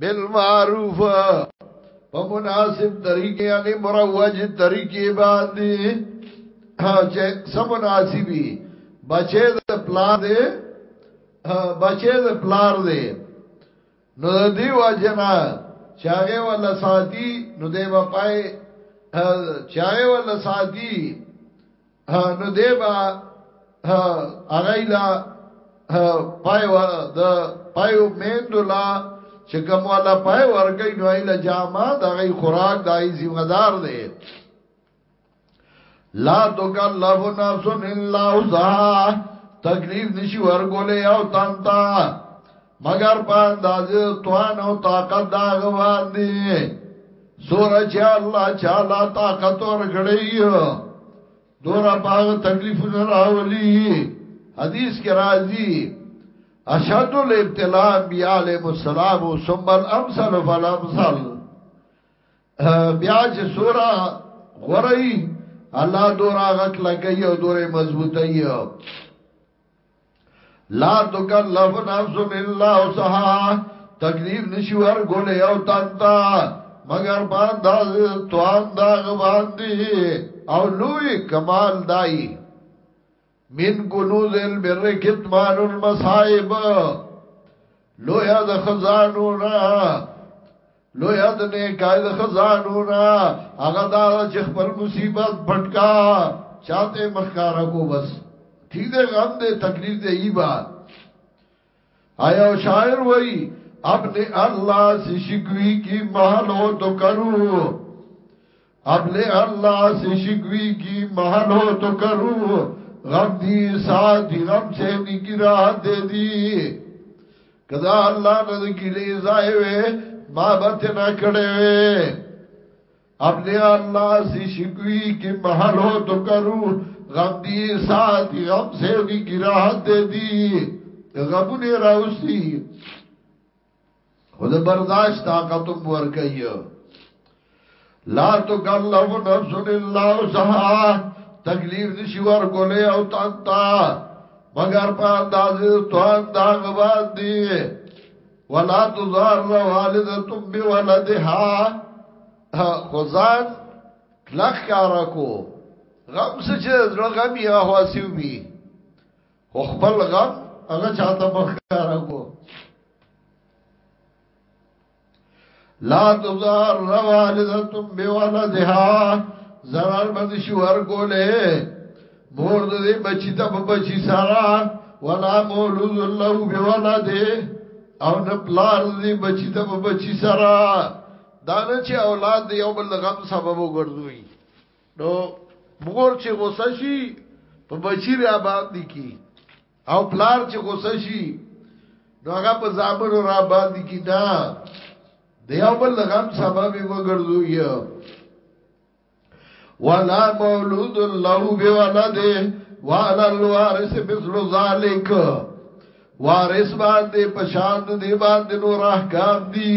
بالمعروف په مناسب طریقې یعنی مروج طریقې باندې چې سم مناسبي بچې د پلان دې بچې د پلان دې نو د دې واجنا چاغه ولا ساتي نو دې وپای چاغه ولا ساتي نو دی با هغه لا پای د پایو میندو لا چې کوم والا پای ورګي نو ایله جامه دغه خوراک دای ذمہ دار دی لا تکلف نفس الا وسعها تکلیف نشي ورګولې او تانتا مګر په اندازې توان او طاقت دا هغه باندې سوره چې الله چاله طاقت ورکړي دورا پاغ تکلیفونه راولي حدیث کې راځي اشد الابتلاء بیا علیہ السلام ثم الامثل فالامثل بیا چې سورا غړی الله دورا غک لګي او دورې مضبوطي لا تکلف نفس الا وسعها تکلیف نشي ورګولې او تانتا مگر باندې توان دا غواندي او لوی کمال دای من کنوز البر کتمان المصائب لویا د خزانو نه لوی د نیکای د خزانو نه هغه دا چې خپل مصیبت پټکا چاته مخکارا کو بس ٹھیک دے غم دے تکلیف دے ای با آیا شاعر وئی اپنے اللہ سے شکوی کی محل ہو تو کرو ابل الله سے شکوی کی محل ہو تو کرو غم دی ساتھی غم سے نگرا دے دی کدا الله نه د ګلې ځای وې ما به ته نه کړې وې اب له الله سي شکوي کې محل هو تو کرو غم دي سات غم سه ني ګراه دې دي غمونه راوسي خو د برداشت طاقت هم ورکوي لا تکلف نفس الا وسعها تکلیف نشي ورکولې او تانتا مگر په اندازې توان دا غبان دي ولا تزار والده بولدها خزان کلخ کارا کو غم سچ زړه غم یا هواسیو بی او خپل غم هغه چاته مخکاره کو لا تزار روالدتم بولدها zarar باندې شو ور کوله مور دې بچی ته بچی سارا ولا مولود له بولده او نه پلار دې بچی ته بچی سارا دانه چې اولاد یو بل غم سبب وګرځوي نو مور چې غوسه شي په بچی را باندې کی او پلار چې غوسه شي نو هغه په ځامن را باندې کی دا د یو بل غم سبب وګرځوي ولا مولود له بولده وعلى الوارث مثل ذلك وارث باندې پشان دی باندې نور احکام دي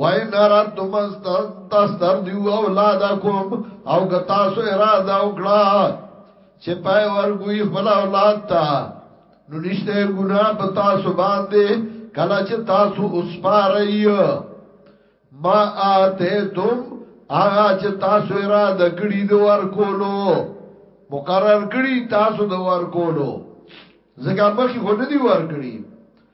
وای نارا تم تستر دیو اولادکم او که تاسو اراده وکړه چې پای ورګوي خپل اولاد ته نو نشته ګناه په تاسو باندې کله چې تاسو اوس پارای ما اته تم هغه چې تاسو را د کړي د ور کولو مقرر کړي تاسو د ور کولو زګه مخې خو نه دی ور کړی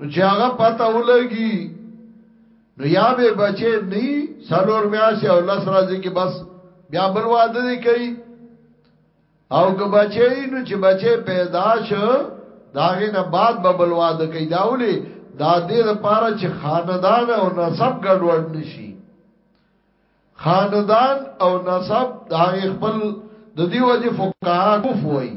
نو چې هغه پته ولګي نو یا به بچې نه سلور میاشت او لس ورځې کې بس بیا بل واده دی کوي او که بچې نو چې بچې پیدا شو داغه نه بعد به بل واده کوي دا ولي دا دې لپاره چې خاندان او نسب ګډوډ نشي خاندان او نسب داغه خپل د دې وجه فقها کوف وایي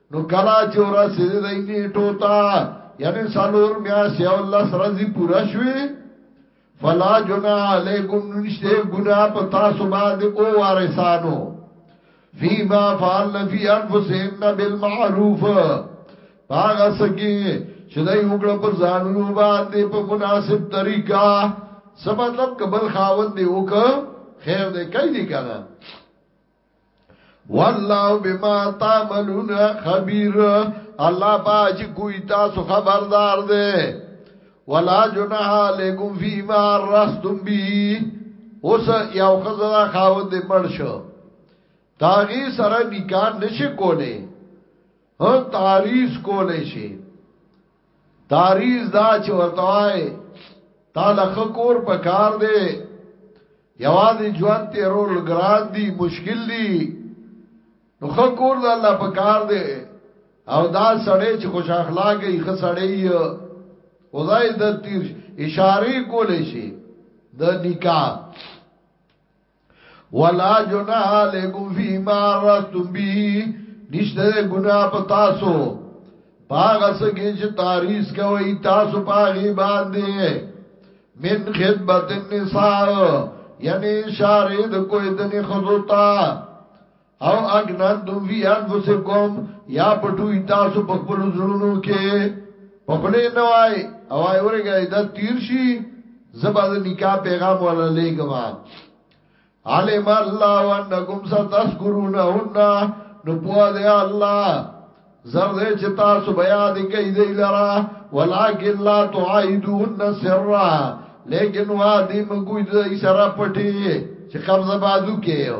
نو کلا چې ورسې دې نیټو تا یعنی سالور میا سی او الله سره زی پورا شوي فلا جنا علیکم نشته ګنا پتا سو باندې او وارثانو فیما فعلن فی انفسهن بالمعروف باغه سکی چې دای وګړه پر ځانونو باندې په مناسب طریقہ سم مطلب کبل خاوند دی وک خیر دی کوي دی کنه والله بما تعملون خبير الله باج کوئی تاسو خبردار دے ولا جناح علیکم فيما رستم به اوس یو خزرا خاوند مړ شو داغي سره نکاح نشي کوله هو تعریض کوله شي تاریز دا چې ورته وای تا لخ کور په کار دی یوازې ژوند تیرول ګران دي مشکل دي نو خو کور د الله په کار دی او دا سړی چې خوش اخلاق یې ښه سړی یې خدای د تیر اشاره کولې شي د نکاح ولا جناح علیکم فیما رستم بی نشته ګناه په تاسو پاغه سګی چې تاریخ کوي تاسو پاغي باندې من خدمت النساء یعنی شارید کوئی دنی خزوتا او اکننتم فی انفسکم یا پټوی تاسو په خپل زړونو کې په خله نه وای او وای ورګه عدت تیر شي زبد نکاح پیغام ولا لګما علم الله وانکم ستذکرونهن نو پوه دی الله زر دې چې تاسو بیا دې کوي دی لرا ولکن لا تعیدون سرا لیکن وادي مګوي دې سره پټي چې قبضه بازو کېو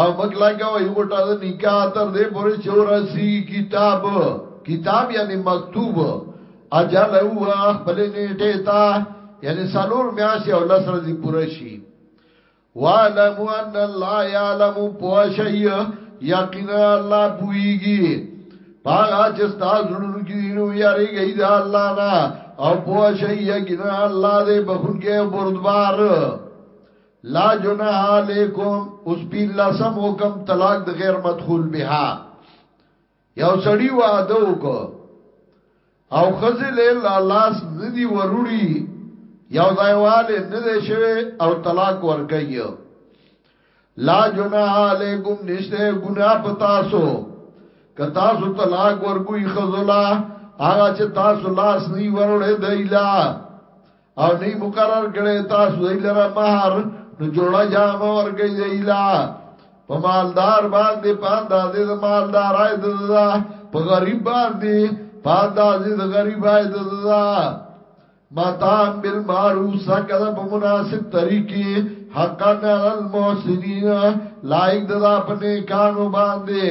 او مکلا کوي غټه د نکاح تر دې پورې چې ورسي کتاب کتاب یعنی مکتوب اجل هو خپل نیټه تا یعنی سالور میاشي او لس ورځې پوره شي وعلم ان الله يعلم بوشي یقینا الله بويږي پاغا چې تاسو لونو کې نو یاري گئی دا الله نه او بوشي یقینا الله دې بخون کې بردبار لا جناح علیکم اوس پین لسم حکم طلاق د غیر مدخول بها یو سړی واده وکړو او خزل لا لاس ندی وروړي یو ځایواله نه دی شوی او طلاق ورکړي لا جناح علیکم نشته ګناه پتا سو که تاسو طلاق ورکوي خزلا هغه چې تاسو لاس نه وروړي دی لا او نه مقرر کړي تاسو دی لره مہر نو جوړه جام ورګي دی لا په مالدار باندې پاندازې د مالدار آی دزدا په غریب باندې پاندازې د غریب آی دزدا ماتام بالمعروف سکدا په مناسب طریقې حقا علی المحسنین لایک ددا په نیکانو باندې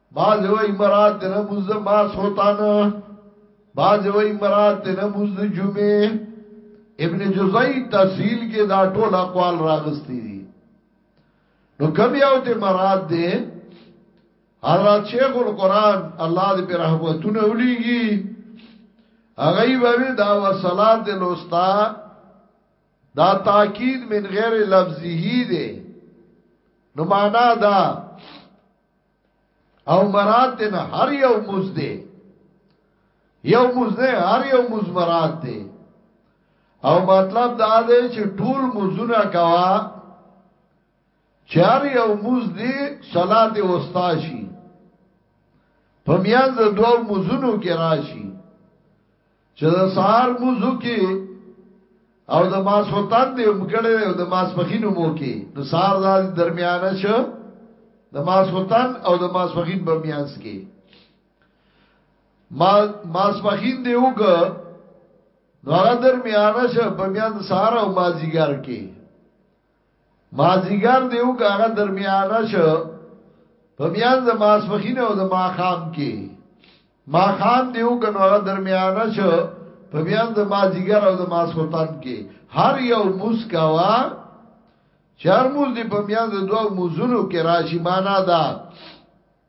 بعض وای مراد د نموز د ماس هوتان بعض وای مراد د نموز د جمعه ابن جزئی تحصیل کې دا ټول اقوال راغستی دي نو کم یو ته مراد ده حضرت شیخ القران الله دې په رحمتونه وليږي هغه به دا وصلات د لوستا دا تاکید من غیر لفظی دی نو معنا دا او مراد دې نه هر یو موز دې یو موز نه هر یو موز مراد دې او مطلب دا دی چې ټول موزونه کوا چار یو موز دی صلات وسطا شي په میانځ دوو موزونو کې راشي چې د سهار موزو کې او د ماسوتان دې هم کړي او د ماسپخین مو کې نو سهار د درمیانه شو د ماسوتان او د ماسپخین په میانس کې ما ماسپخین دې وګ نو هغه درمیانه شو په میان سهار او مازیګر کې مازیګر دی او که هغه درمیانه شو په میان د ماسپخین او د ماخام کې ماخام دی او که هغه درمیانه شو په میان د مازیګر او د ماسخوتن کې هر یو مسکوا چار موز دی په میان د دوه موزونو کې راشي معنا دا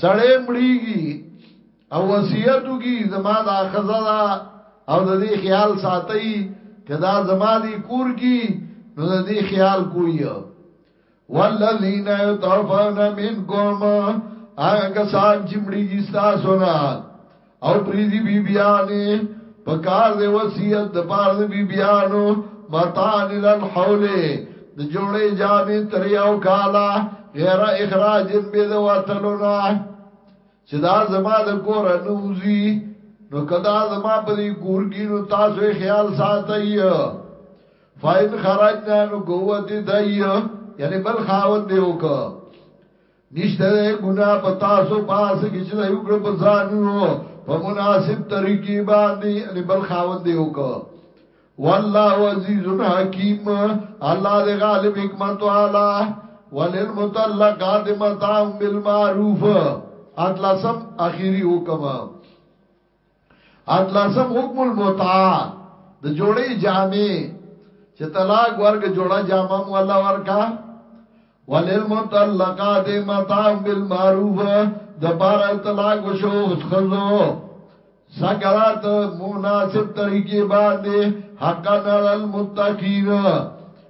سړی مړیږي او وصیت کی زما دا خزا دا او د دې خیال ساتي کدا زما دی کور کی نو د دې خیال کوی والذین یتوفون منکم هغه کسان چې مړیږي تاسو نه او پریزی بی بیانی پکار دی وصیت د پار د بی بیانو متان للحول د جوړې جامې تر یو کالا غیر اخراج به د وتلونا چې دا زما د کور نوزی نو کدا زما په دې کور کې نو تاسو خیال ساتي فاین خرجنا نو قوت دی یعنی بل خاون دی وکړه نشته ده ګناه په تاسو په هسه کې چې دا یو کړ په ځانونو په مناسب طریقې باندې ان بل خاوند یو کو والله عزیز حکیم الله دې غالب حکمت والا وللمطلقات متاع بالمعروف اتلسم اخیری حکم اتلسم حکم المتعه د جوړې جامې چې طلاق ورګ جوړه جامه هم ولا ورکا وللمطلقات متاع بالمعروف د پار طلاق شو خزو سګړات مناسب طریقې باندې حقا نال المتقین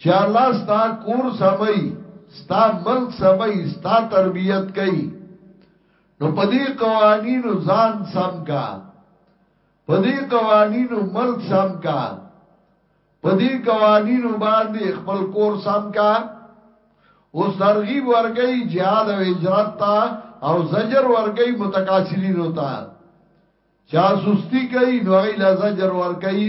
چې الله ستا کور سموي، ستا ملک سموي، ستا تربیت کوي، نو په دې قوانینو ځان سم کا، په دې قوانینو ملک سم کا، په دې قوانینو باندې خپل کور سم کا. اوس ترغیب ورکړي jihad او هجرت ته او زجر ورکړي متکاسلین ته. چا سستی کوي نو غي لا زجر ورکړي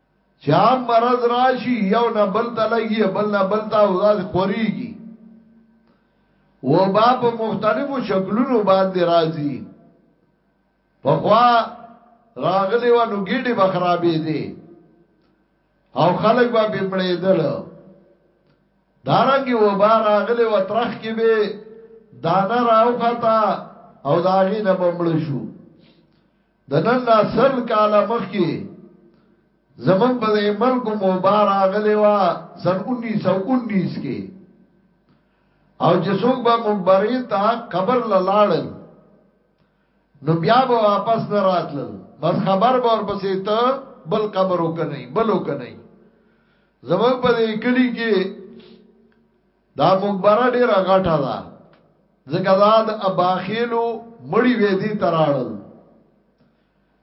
چې عام مرض راشي یو نه بل ته لګي بل نه بل ته او داسې خوريږي وبا په مختلفو شکلونو باندې راځي په خوا راغلی و نو ګډي بخرابې دي او خلک به بمړې دل دارنګي وبا راغلی و ترخ کې به دانه راوختا او داغي نه بمړ شو د نن لا سل کاله مخکې زمونږ په دې ملک موبا راغلی و سن 1919 کې او چې څوک به مقبره ته قبر لاړل نو بیا به واپس نه راتلل بس خبر به ورپسې ته بل قبر وکنی بل وکنی زمونږ په دې کلی کې دا مقبره ډیره غټه ده ځکه دا د اباخیلو مړی وې دي تراړل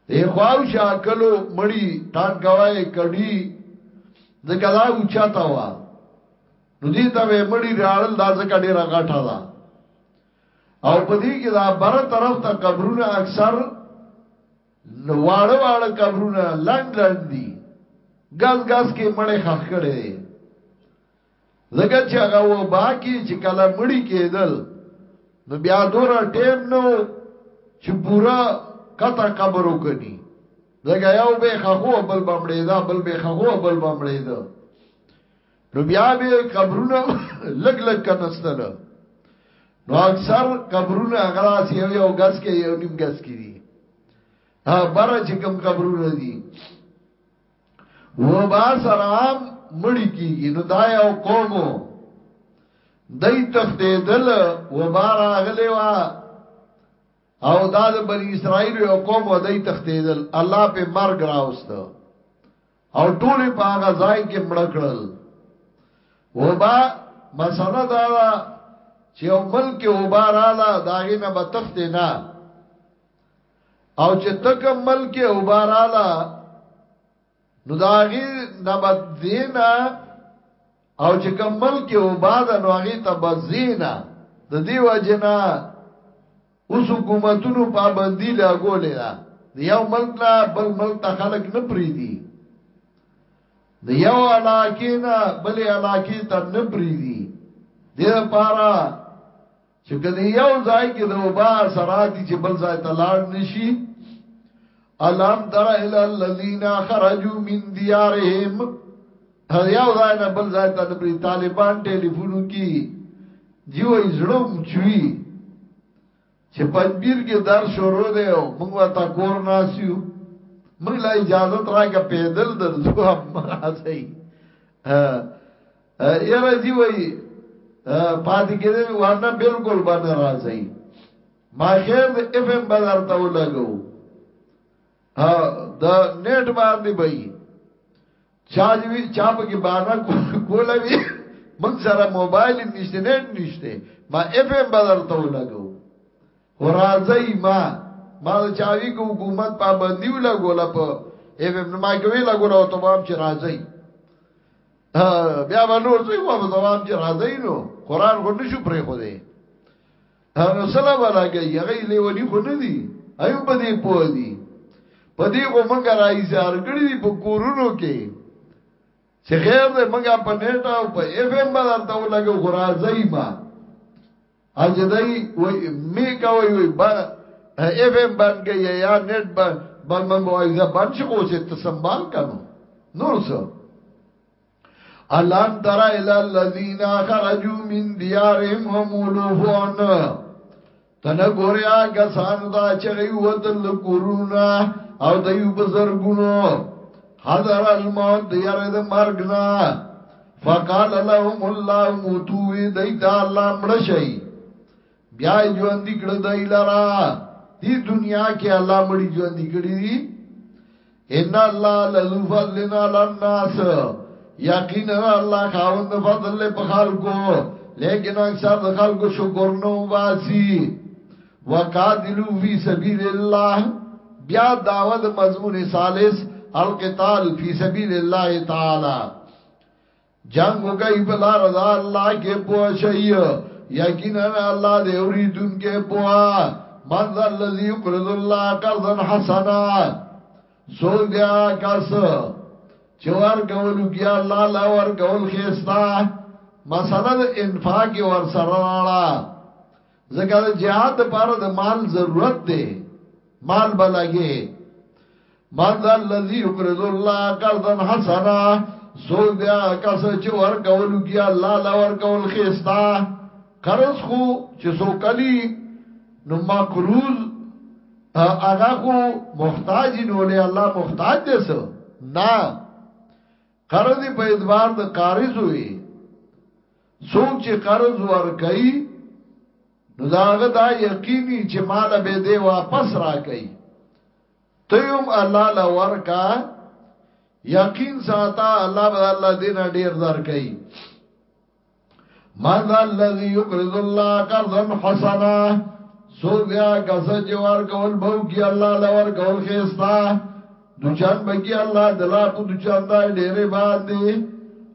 دی خواو شاکلو مړی ټان کوي کډی ځکه دا اوچاته وا نو دې ته مړی راړل دا ځکه ډیره غټه ده او په دې کې دا بر طرف ته قبرونه اکثر واړه واړه قبرونه لند لند دي ګز ګز کې مړې خخ کړي ځکه چې هغه وبا کې چې کله مړی کېدل نو بیا دوره ټیم نو چې پورا قطع قبر وکني ځکه یو به خخو بل بمړې دا بل به خخو بل بمړې دا نو بیا به قبرونه لګ لګ کنستل نو اکثر قبرونه غراس یو یو غس کې یو نیم غس کې دي ها بار چې کم قبرونه دي وبا سره عام مړی کیږي نو دا یو قوم دای تختیدل وبا راغلی وا او دا د بنی اسرائیل یو قوم و دای تختیدل الله په مرګ راوست او ټول په هغه ځای کې مړ کړل وبا مسله دا ده چې یو ملک وبا رااله داغه نه به تخت نه او چې تکم ملک او بارالا نو دا غي نبد دینا او چې کم ملک او باد نو غي تبزینا د دې وجنا اوس حکومتونو پابندی لاګولې ده یو ملک نه بل ملک ته خلک نه پریدي د یو علاقې نه بلې علاقې ته نه پریدي د لپاره چې که دې یو ځای کې د وبا سراتي چې بل ځای ته لاړ نشي الم تر ال الذين خرجوا من ديارهم یو ځای نه بل ځای ته نبري طالبان ټلیفونو کې جیو ایزړم چوي چې پنځبیر کې در شروع دی او موږ ته کور ناسیو موږ لا اجازه راکې پیدل درځو هم راځي یاره جی وای پاتې کېدل ورنه بالکل باندې راځي ما خیر د اف ام بازار ته ولګو ها دا نیټ باندې بای چا دی چا په کې باندې کولا وی من سره موبایل نشته نیټ نشته ما اف ام بازار ته ولګو ورځي ما ما دا چاوي کو حکومت پابندي ولګولا په اف ام ما کوي لګولا او تمام چې راځي بیا به نور څه کوه په دوام کې راځي نو قران غو نشو پرې خو دی نو سلام علیکم هغه لیونی خو نه دی ایو په دې پوه دی په دې خو مونږ راځار کړی دی په کورونو کې چې خیر دې مونږه په نیټه او په اف ام باندې ورته ولګو غراځي ما اجدای وای می کوي وای با ایف ایم بند گئی یا نیټ بند بل من بوایزه بند شو اوس ته سنبال کنو نور څه الان تر الى الذين خرجوا من ديارهم هم ولوفون تنه ګوریا کسان دا چغي وتل کورونا او د یو بزرګونو حضر الموت یره د مرګ نه فقال لهم الله موتو وی دیتا الله مړ شي بیا ژوند کړه دای لرا دی دنیا کې الله مړ ژوند کړی دی ان الله لذو فضل علی الناس یقینا الله خاوند فضل په خلکو لیکن اکثر خلکو شکر نه واسي وقاتلو فی سبیل الله بیا دعوت مضمون ثالث القتال فی سبیل الله تعالی جنگ وکي په لار د الله کې پوه شي یقینا الله دې اوریدونکو پوه من ذا الذي يقرض الله قرضا حسنا سوګ دیا کس چوار کول کی الله لا ور کول خيستا مسند انفاق ور سره راړه ځکه د جهاد د پاره د مال ضرورت دی مال بلګه من ذا الذي يقرض الله قرضا حسنا سوګ دیا کس چې ور کول کی الله لا ور کول خيستا قرض خو چې سو کلی نو مقروض هغه خو محتاج نو له الله محتاج دی سو نه قرض په اعتبار د قارض وي څوک چې قرض ورکړي نو داغه دا یقیني چې مال به دی واپس راکړي ته هم الله لا ورکا یقین ساته الله به الله دین ډیر درکړي ماذا الذي يقرض الله قرضا حسنا سوګیا کس جوار کول بو کی الله لور کول خيستا دوچان بګي الله د لا په دوچان دا ډېرې باندې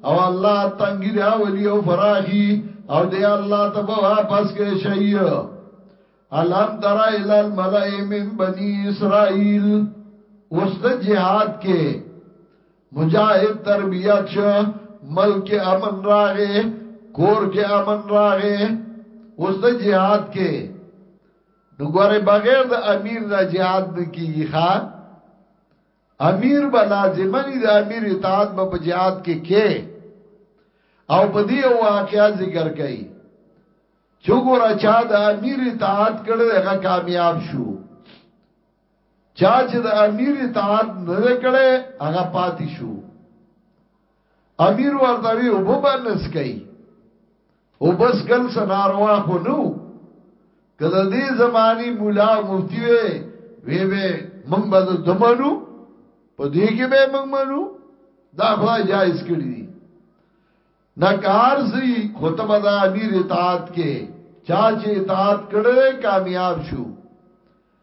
او الله تنګي دا ولي او فراخي او دې الله ته واپس کې شي الم تر ال الملئ من بني اسرائيل اوس د جهاد کې مجاهد تربيات شو ملک امن راغې کور کې امن راغې اوس د جهاد کې نو ګوره بغیر د امیر نه جهاد نه کیږي ښا امیر به لازمنی د امیر اطاعت به په جهاد کې کې او په دې واقعیا ذکر کړي چې ګوره چا د امیر اطاعت کړي هغه کامیاب شو چا چې د امیر اطاعت نه کړي هغه پاتې شو امیر ورته وی او به بنس کوي او بس ګل سناروا خو نو کله دې زماني مولا مفتی وی وی به موږ به دمنو په دې کې به موږ منو دا خدای جایز کړی دي نه کار سي خطب دا امیر اطاعت کې چا چې اطاعت کړي کامیاب شو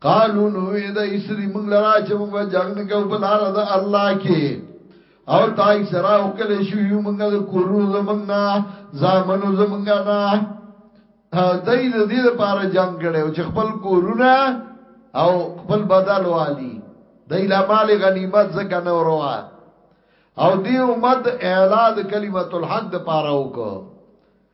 قالو نو وی د ایسری مونږ لرا چې مونږ به جنگ نه کوو په لار د الله کې او تای سرا او کله شو یو مونږ د کورو زمونږ نه زامنو زمونږ نه دای د دې لپاره جنگ کړو چې خپل کورونه او خپل بدل والی دای لا مال غنیمت زکه نه وروا او دی امت اعلان کلمت الحق د پاره وکړو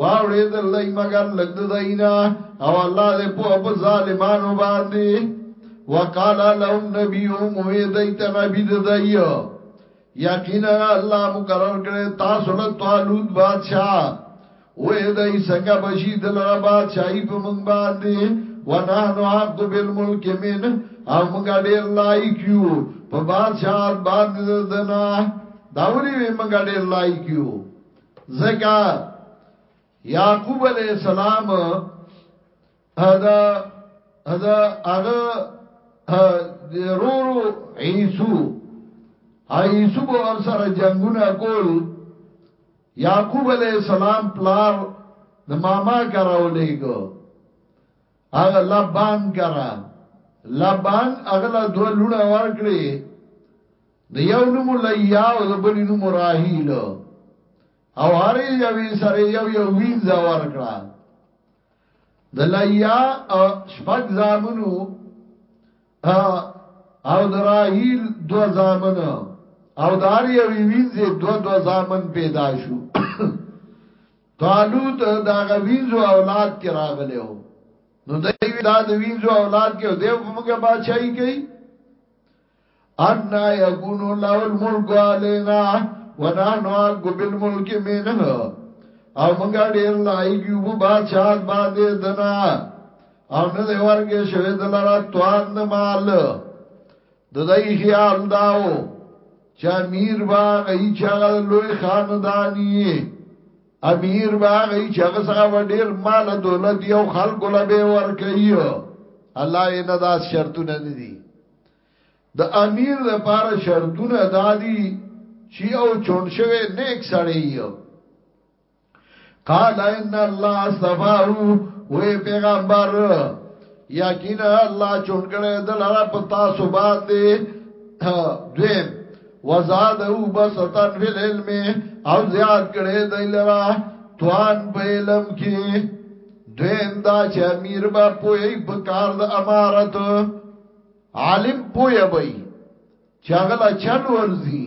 واوړېدل دی مګر لږ د دوی نه او الله دی پوه په ظالمانو باندې وقال لهم نبيهم وې دی ته نبی د دوی یقینا الله مقرر کړی تاسو له طالوت بادشاہ وې دی څنګه بشي د لره بادشاہي په موږ باندې ونحنو حق بالملک من او موږ ډېر لایق یو په بادشاہت باندې دنا داولی وې موږ ډېر لایق یو ځکه یعقوب علیہ السلام دا دا هغه رورو عیسو عیسو به ور سره جنگونه کول یعقوب علیہ السلام پلار د ماما کراولې کو هغه لبان کرا لبان اغلا دو لونه ورکړي د یو نوم لیا او د بل نوم راهیل او هر یوې سره یو یو وینځه ورکړه د لیا شپږ زامنو او د راهیل دو زامن او د هر یوې وینځه دو دو زامن پیدا شو طالوت دا غوینځو اولاد کې راغلو نو دوی دا د وینځو اولاد کې دیو په موږ بادشاہي کوي ان يكون له الملك علينا ونحن حق بالملك منه او منګه ډیر لایق یو په بادشاہت باندې دنا او نه دی ورګه شوی د لرا توان د مال د دای خیال داو چې امیر با غي چې هغه لوی خاندانی امیر با غي چې هغه سره ډیر مال دولت یو خلکو لبه ورکي الله یې نه دا شرطونه نه دي د امیر لپاره شرطونه دادي چې او چون شوی نیک سړی یو قال ان الله استفاه وې پیغمبر یقینا الله چون کړه د لاره په تاسو باندې دویم وزاده بسطن فی العلم او زیاد کړه د لاره توان په علم کې دویم دا چې امیر با پوی په کار د امارت عالم پوی بی چې هغه چل ورزي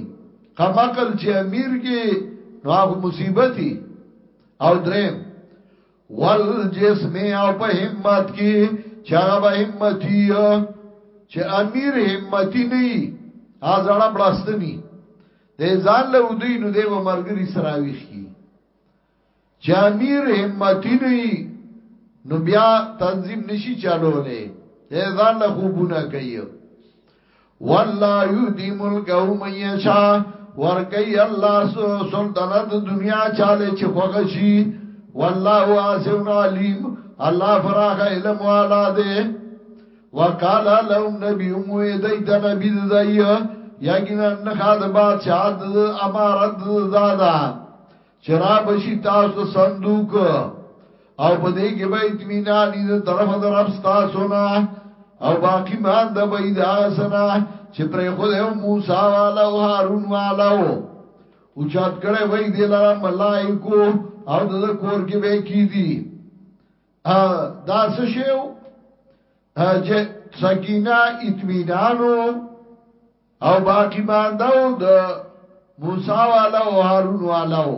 قمقل چې امیر کې نو هغه مصیبتي او دریم ول جسم او په همت کې چې هغه به همتي چې امیر همتي نه وي ازړه بلاستنی د ځان له ودی نو دی به مرګري سراويخي چې امیر همتی نه وي نو بیا تنظیم نشي چلولې یې ځان له خوبونه کوي والله یودی ملک او من یشا ورکی الله سلطنت دنیا چاله چې خوښ شي والله واسع علیم الله فراخ علم والا دی وقال لهم نبی مو دیت نبی دایو یقینا خاد بادشاہ امارت زاده چرا بشی تاسو ته صندوق او په دې کې به اطمینان دې طرف در رب تاسو نه او باقی مان د به دا سنا چې پر خو له موسی والا او هارون والا او چات کړه وای دې لاره ملائکو او د کور کې به کی دي ا دا څه شیو چې سکینه اطمینانو او باقی ماندو د موسی والا او هارون والا او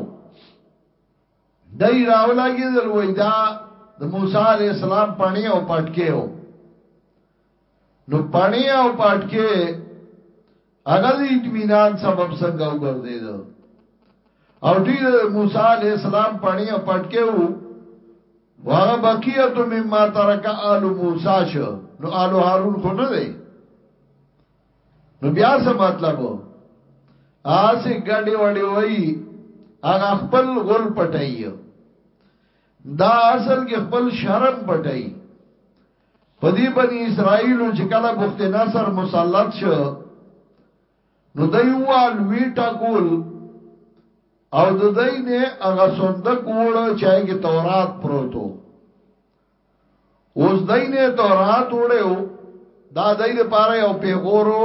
دای راو لګی دل وای دا د موسی علی السلام پانی او پټکی او نو پانی او پټکی هغه د اطمینان سبب څنګه وګرځید او دې موسی علی السلام پانی او پټکی وو واغه بقیت مما ترک آل موسی شو نو آل هارون خو نه دی نو بیا څه مطلب آسه ګډي وډي وای هغه خپل غول پټای دا اصل کې خپل شرم پټای پدی بنی اسرائیل چې کله بخت نصر مسلط شو نو دایوال وی ټاکول او د دینه هغه صندوق وړ چې هغه تورات پروتو اوس دای نه تورات وړو دا دای د پاره یو پیغورو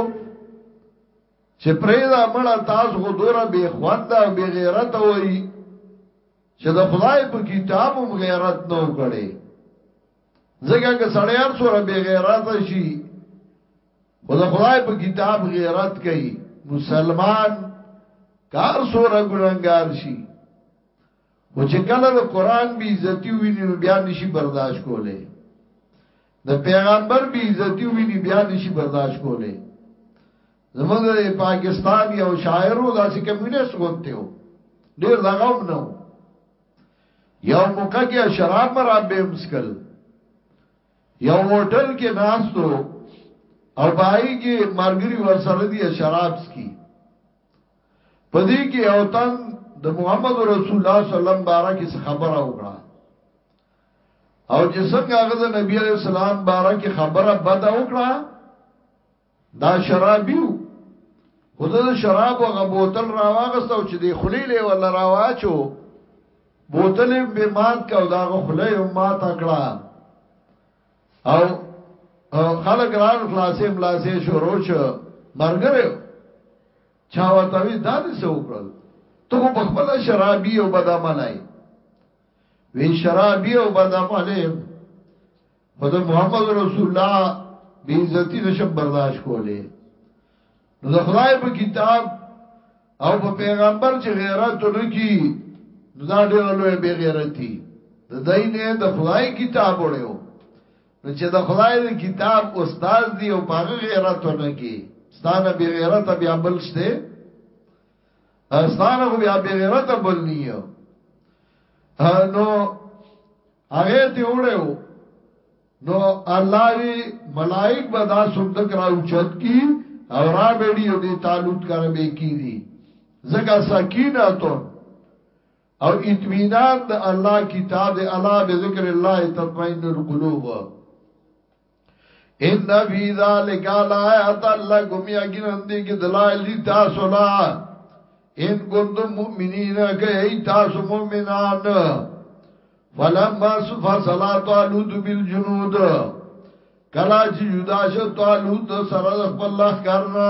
چې پرېدا مړه تاسو خو دوره به خوند او به غیرت وای چې د خدای په کتاب هم غیرت نه وکړي ځکه که سړی هر څوره به غیرت شي خو د خدای په کتاب غیرت کوي مسلمان کار سوره ګناګار شي خو چې کله د قران بی عزتی ویني نو بیا نشي برداشت کوله د پیغمبر بی عزتی ویني بیا نشي برداشت کوله زموږ د پاکستان یو شاعر و داسې کمیونست غونته و ډیر دغه هم نه یو موقع کې شراب مراب به مسکل یو هوټل کې ناستو او پای کې مرګري ورسره دي شراب سکي پدې کې او تن د محمد رسول الله صلی الله علیه وسلم بارکه خبره وکړه او چې څنګه هغه د نبی علی السلام بارکه خبره بد وکړه دا شرابیو خود د شراب او غبوتل راواغست او چې د خلیلې ولا راواچو بوتل به مات کا او دا خلیلې مات کړه او خلک راغ خلاصې ملاسې شروع شو مرګره چا ورته وی دا دې څه وکړل ته خو په خپل شرابي او بدعملای وی شرابي او بدعملای خدای محمد رسول الله بی عزتی نشم برداشت کوله نو د خدای په کتاب او په پیغمبر چې غیرت نکي نو دا ډېر لوی بی غیرتی د دینه د خدای کتاب وړو نو چې د خدای د کتاب استاد دی او په غیرت نکي ستانه بی غیرت بیا بل شته ستانه خو بیا بی غیرت بل نیو نو هغه ته وړو نو الله وی ملائک به دا صندوق را اوچت کی او را بیڑی او دی تالوت کر بے کی دی زکا سکینتون او اطمینان د الله کتاب دی الله بذکر الله تطمئن القلوب ان فی ذلک لایات لکم یقینا دی کی دلائل دی تاسو لا ان کنتم مؤمنین که ای تاسو مؤمنان فلما فصلا طالوت بالجنود کلا چې جدا شو طالوت سره خپل لخ کرنا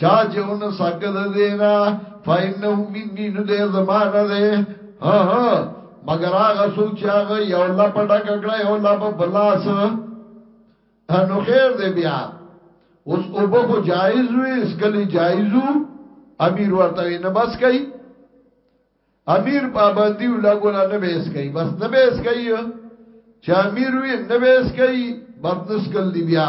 چا چې اون سکه د دینا فینه منی نو دې زمانه ده ها ها مگر هغه څوک چې هغه یو لا پټه کړه یو لا په بلاس نو خیر دې بیا اوس او بخو جایز وي اسکلی جایزو امیر ورته نه بس کوي امیر پابندی ولګول نه بیس کوي بس نه بیس کوي چې امیر وي نه بیس کوي بس نسکل دی بیا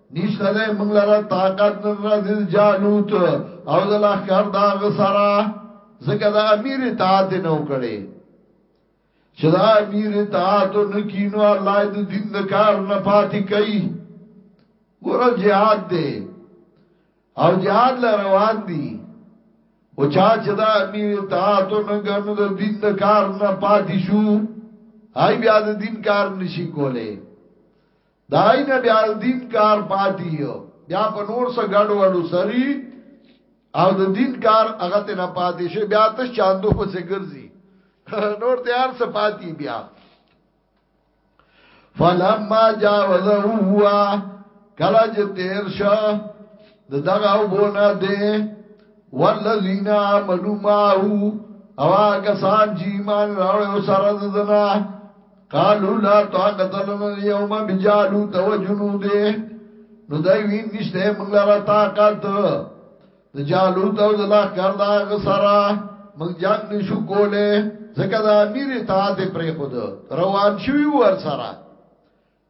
نشته دی موږ لره طاقت نن ورځ د جالوت او د لښکر د هغه سره ځکه د امیر اطاعت نه وکړي چې دا امیر اطاعت نه کینو الله د دین د کار نه پاتې کوي ګور جهاد دی او جهاد لا روان دي او چا چې دا امیر اطاعت نه ګنو د دین د کار نه پاتې شو هاي بیا د دین کار نشي کوله دای نه بیا دین کار پاتی بیا په نور سره ګډ وډو سری او د دین کار هغه ته نه پاتې شي بیا ته چاندو په څه ګرځي نور ته هر څه پاتی بیا فلما جاوزه هو کلا چې تیر شو د دغه وبونه ده والذین آمنوا معه او کسان چې ایمان راوړ او سره دنا قالو لا طاقت لنا اليوم بجالوت وجنوده نو دای وی نشته موږ لاره طاقت د جالوت او د لاخ کار دا غسرا موږ جنگ نشو کوله ځکه دا امیر اطاعت پرې خود روان شوی ور سره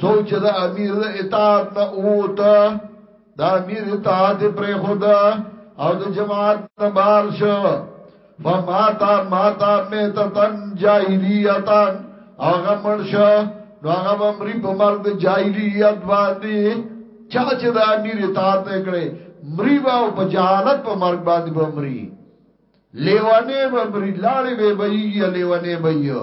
سوچ چې د امیر د اطاعت نه اوت د امیر اطاعت پر خدا او د جماعت نه بار شو فماتا ماتا میتتن جاہلیتن او هغه مرشه نو هغه بمری په مرګ د جاہلیت باندې چا چې د امیر اطاعت نه کړي مری با او په جهالت په مرګ باندې بمری لیوانه بمری لاړې به بېږي لیوانه بېږي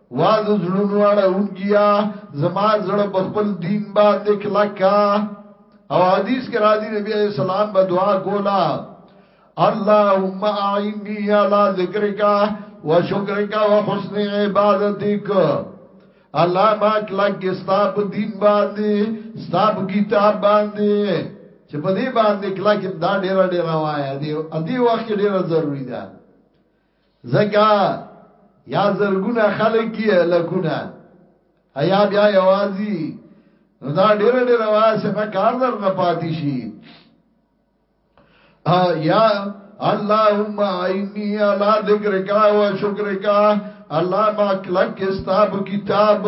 واه د زړونو اړونګیا زما زړه په خپل دین باندې کلکا او حدیث کې راځي نبی علیہ السلام به دعا کولا اللهم اعینی علی ذکرک و شکرک و حسن عبادتک الله ما کلک استاب دین باندې استاب کتاب باندې چې په دې باندې کلک دا ډېر ډېر وایا دی ادي وخت ډېر ضروری ده ځکه یا زرګونه خلک یې لکونه ایا بیا یوازي نو دا ډېر ډېر واسه په کار در نه پاتې شي یا اللهم عینی علی ذکرک و شکرک الله ما کلک کتاب کتاب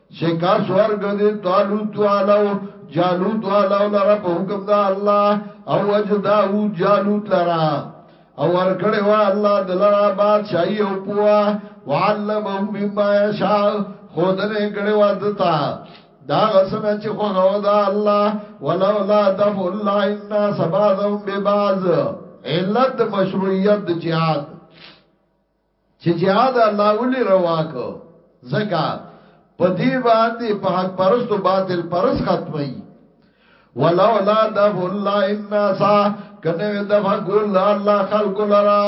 چه کس ورکړه دې طالوت والو جالوت والو لره په حکم دا الله او وجه داود جالوت لره او ورکړه وا الله دلرا بادشاہی او پوا وعلمه مما یشاء خودنه کړه وا دتا دا غسنه چې خو غو دا الله ولولا دف الله الناس بعضهم ببعض علت مشروعیت جهاد چې جهاد الله ولې روا کړ؟ ځکه په دې باندې په حق پرستو باطل پرست ختمي ولولا دفع الله الناس کنه دفع کول الله خلق لرا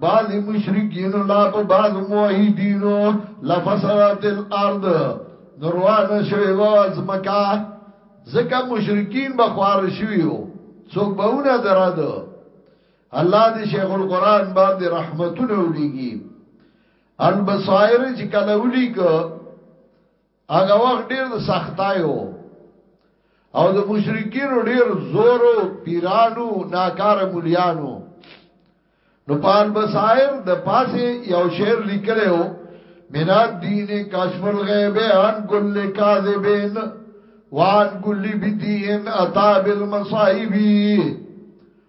بعض مشرکین لا په بعض موحدینو لفسرت الارض نروان شوی و از مکا زکا مشرکین بخوار شویو څوک بهونه درادو الله دی شیخ القرآن باندې رحمتونه ولیږي البصائر چې کله ولیک هغه وخت ډیر د سختایو او د مشرکینو ډیر زورو پیرانو ناکار مليانو نو په البصائر د پاسه یو شعر لیکلو مینا دین کاشف الغیب عن کل کاذبین وان کل بدین اتا بالمصائبی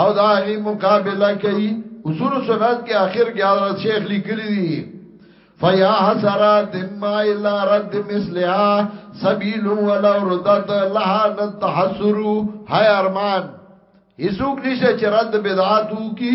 او دا هغه مقابله کوي اصول سنت کې آخر کې حضرت شیخ لیکلي دي فیا حسرات ما الى رد مثلها سبیل ولو ردت لها نتحسر هاي ارمان هیڅوک نشه چې رد بدعاتو کی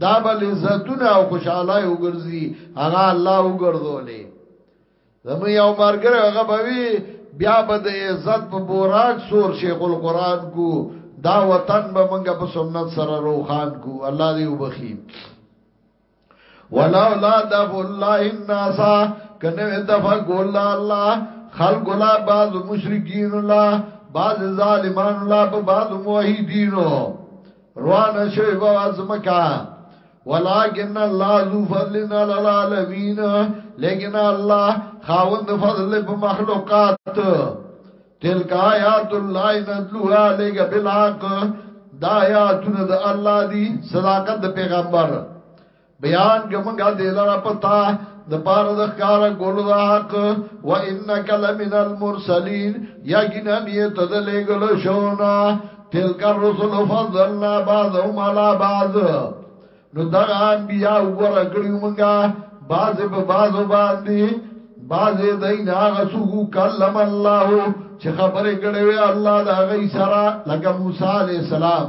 دا به لذتونه او خوشحالي وګرځي هغه الله وګرځولې زمو یو مرګره هغه به وی بیا به د عزت په بوراج سور شیخ القرآن کو دا وطن به منګه په سنت سره روخان کو الله دې وبخي ولولا دف الله الناس کنه دف ګول الله خلق لا بعض مشرکین الله بعض ظالمان الله په بعض موحدینو روانه شوی به ازمکا ولكن الله ذو فضل على العالمين لیکن الله خاوند فضل په مخلوقات تلک آیات الله ندلو علیک بالحق دا آیاتونه د الله دی صداقت د پیغمبر بیان کمنګا دیلرا پتا د پار د ښکارا ګول د حق و انک لمن المرسلین یقینا نیت د لګل شونا تلک الرسل فضلنا بعضهم على بعض نو دا انبیاء وګور کړیو منګا بعض په بعض باندې بعض دین هغه سو کلم الله چې خبره کړې وی الله دا غي سره لکه موسی علی السلام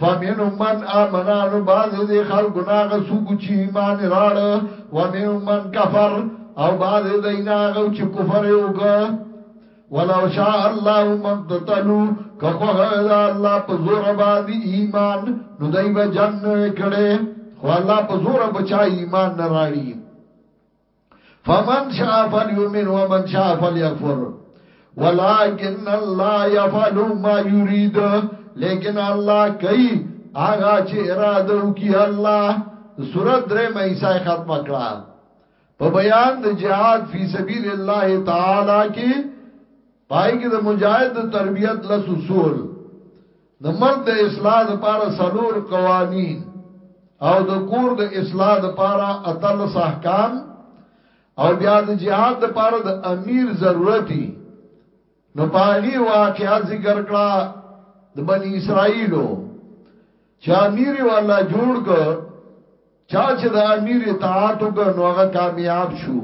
فمنهم من آمنا نو بازی دی خلق ناغا سوگو چی ایمان راڑ ومنهم من کفر او بازی دی ناغا چی کفر اوکا ولو شاء الله مقتتلو که خوخ دا الله په زور باندې ایمان نو دای به جنگ نه کړي خو الله په زور بچا ایمان نه راړي فمن شاء فليؤمن ومن شاء فليكفر ولكن الله يفعل ما يريد لیکن الله کوي هغه چې اراده وکي الله سورۃ درې مېسای ختم کړه په بیان د جهاد فی سبیل الله تعالی کې پای کې د مجاهد تربیت لس اصول د مرد د اصلاح د پاره سلور قوانین او د کور د اصلاح د پاره اتل احکام او بیا د جهاد د پاره د امیر ضرورتي نو پاغي واقعا ذکر کړه د بنی اسرائیلو چا امیر والا جوړ ک چا چې د امیر اطاعت وک نو هغه کامیاب شو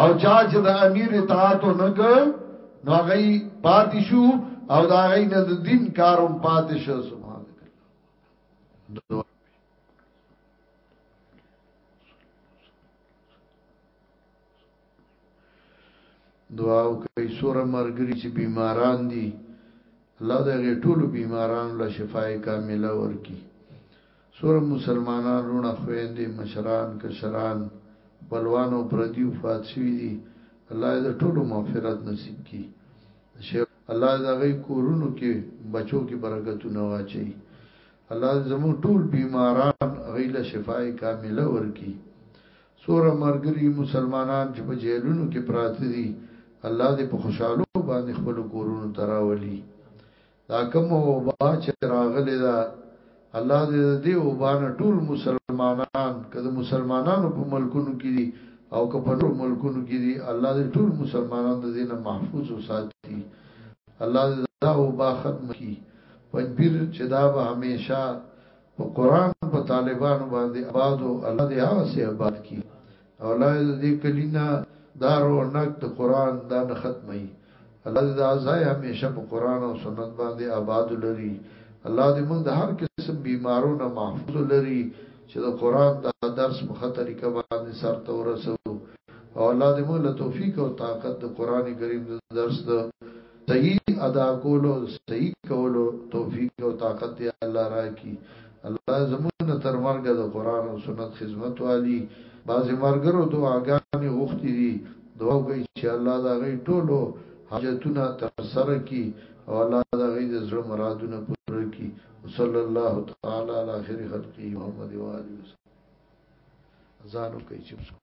او چا چې د امیر اطاعت نه ک نو هغه پاتې شو او دا هغه نه د دین کاروم پاتې شو سبحان الله دعا وکړئ سور مرګري چې بیماران دي الله دې ټول بیماران له شفای کامله ورکړي څوره مسلمانان لوڼه خویندې مشران کشران خپلوان او پردي وفات شوي دي الله د ټولو مغفرت نصیب کړي د شیخ الله د غي کورونو کې بچو کې برکتونه واچي الله زمو ټول بیماران غیله شفای کامله ورکي څوره مرګري مسلمانان چې په جیلونو کې پراته دي الله دې په خوشاله باندې خپل کورونو تراولي دا کوم وبا چې راغلی دا الله دې دې وبانه ټول مسلمانان کله مسلمانانو په ملکونو کې دي او که په نور ملکونو کې دي الله دې ټول مسلمانان د دینه محفوظ وساتي الله دې دا وبا ختم کړي پنځیر چې دا به همیشه په قران په طالبانو باندې آبادو الله دې هغه سي آباد کی او الله دې کلینا دارو نک د قران دا نه ختمي الله دې ازای همیشه په قران او سنت باندې آباد لري الله دې موږ د هر قسم بیمارو نه محفوظ لري چې د قران دا درس په خطر کې باندې سر ته ورسو او الله دې موږ له توفیق او طاقت د قران کریم د درس د صحیح ادا کولو صحیح کولو توفیق او طاقت دی الله راکی الله زمون تر مرګ د قران او سنت خدمت والی باز مرګرو دعاګانې وختي دي دعا کوي چې الله دا غي ټولو حاجتونه تر سره کی او الله دا غي د زړه مرادونه پوره کی صلی الله تعالی علی خیر خلقی محمد و علی وسلم زانو کوي چې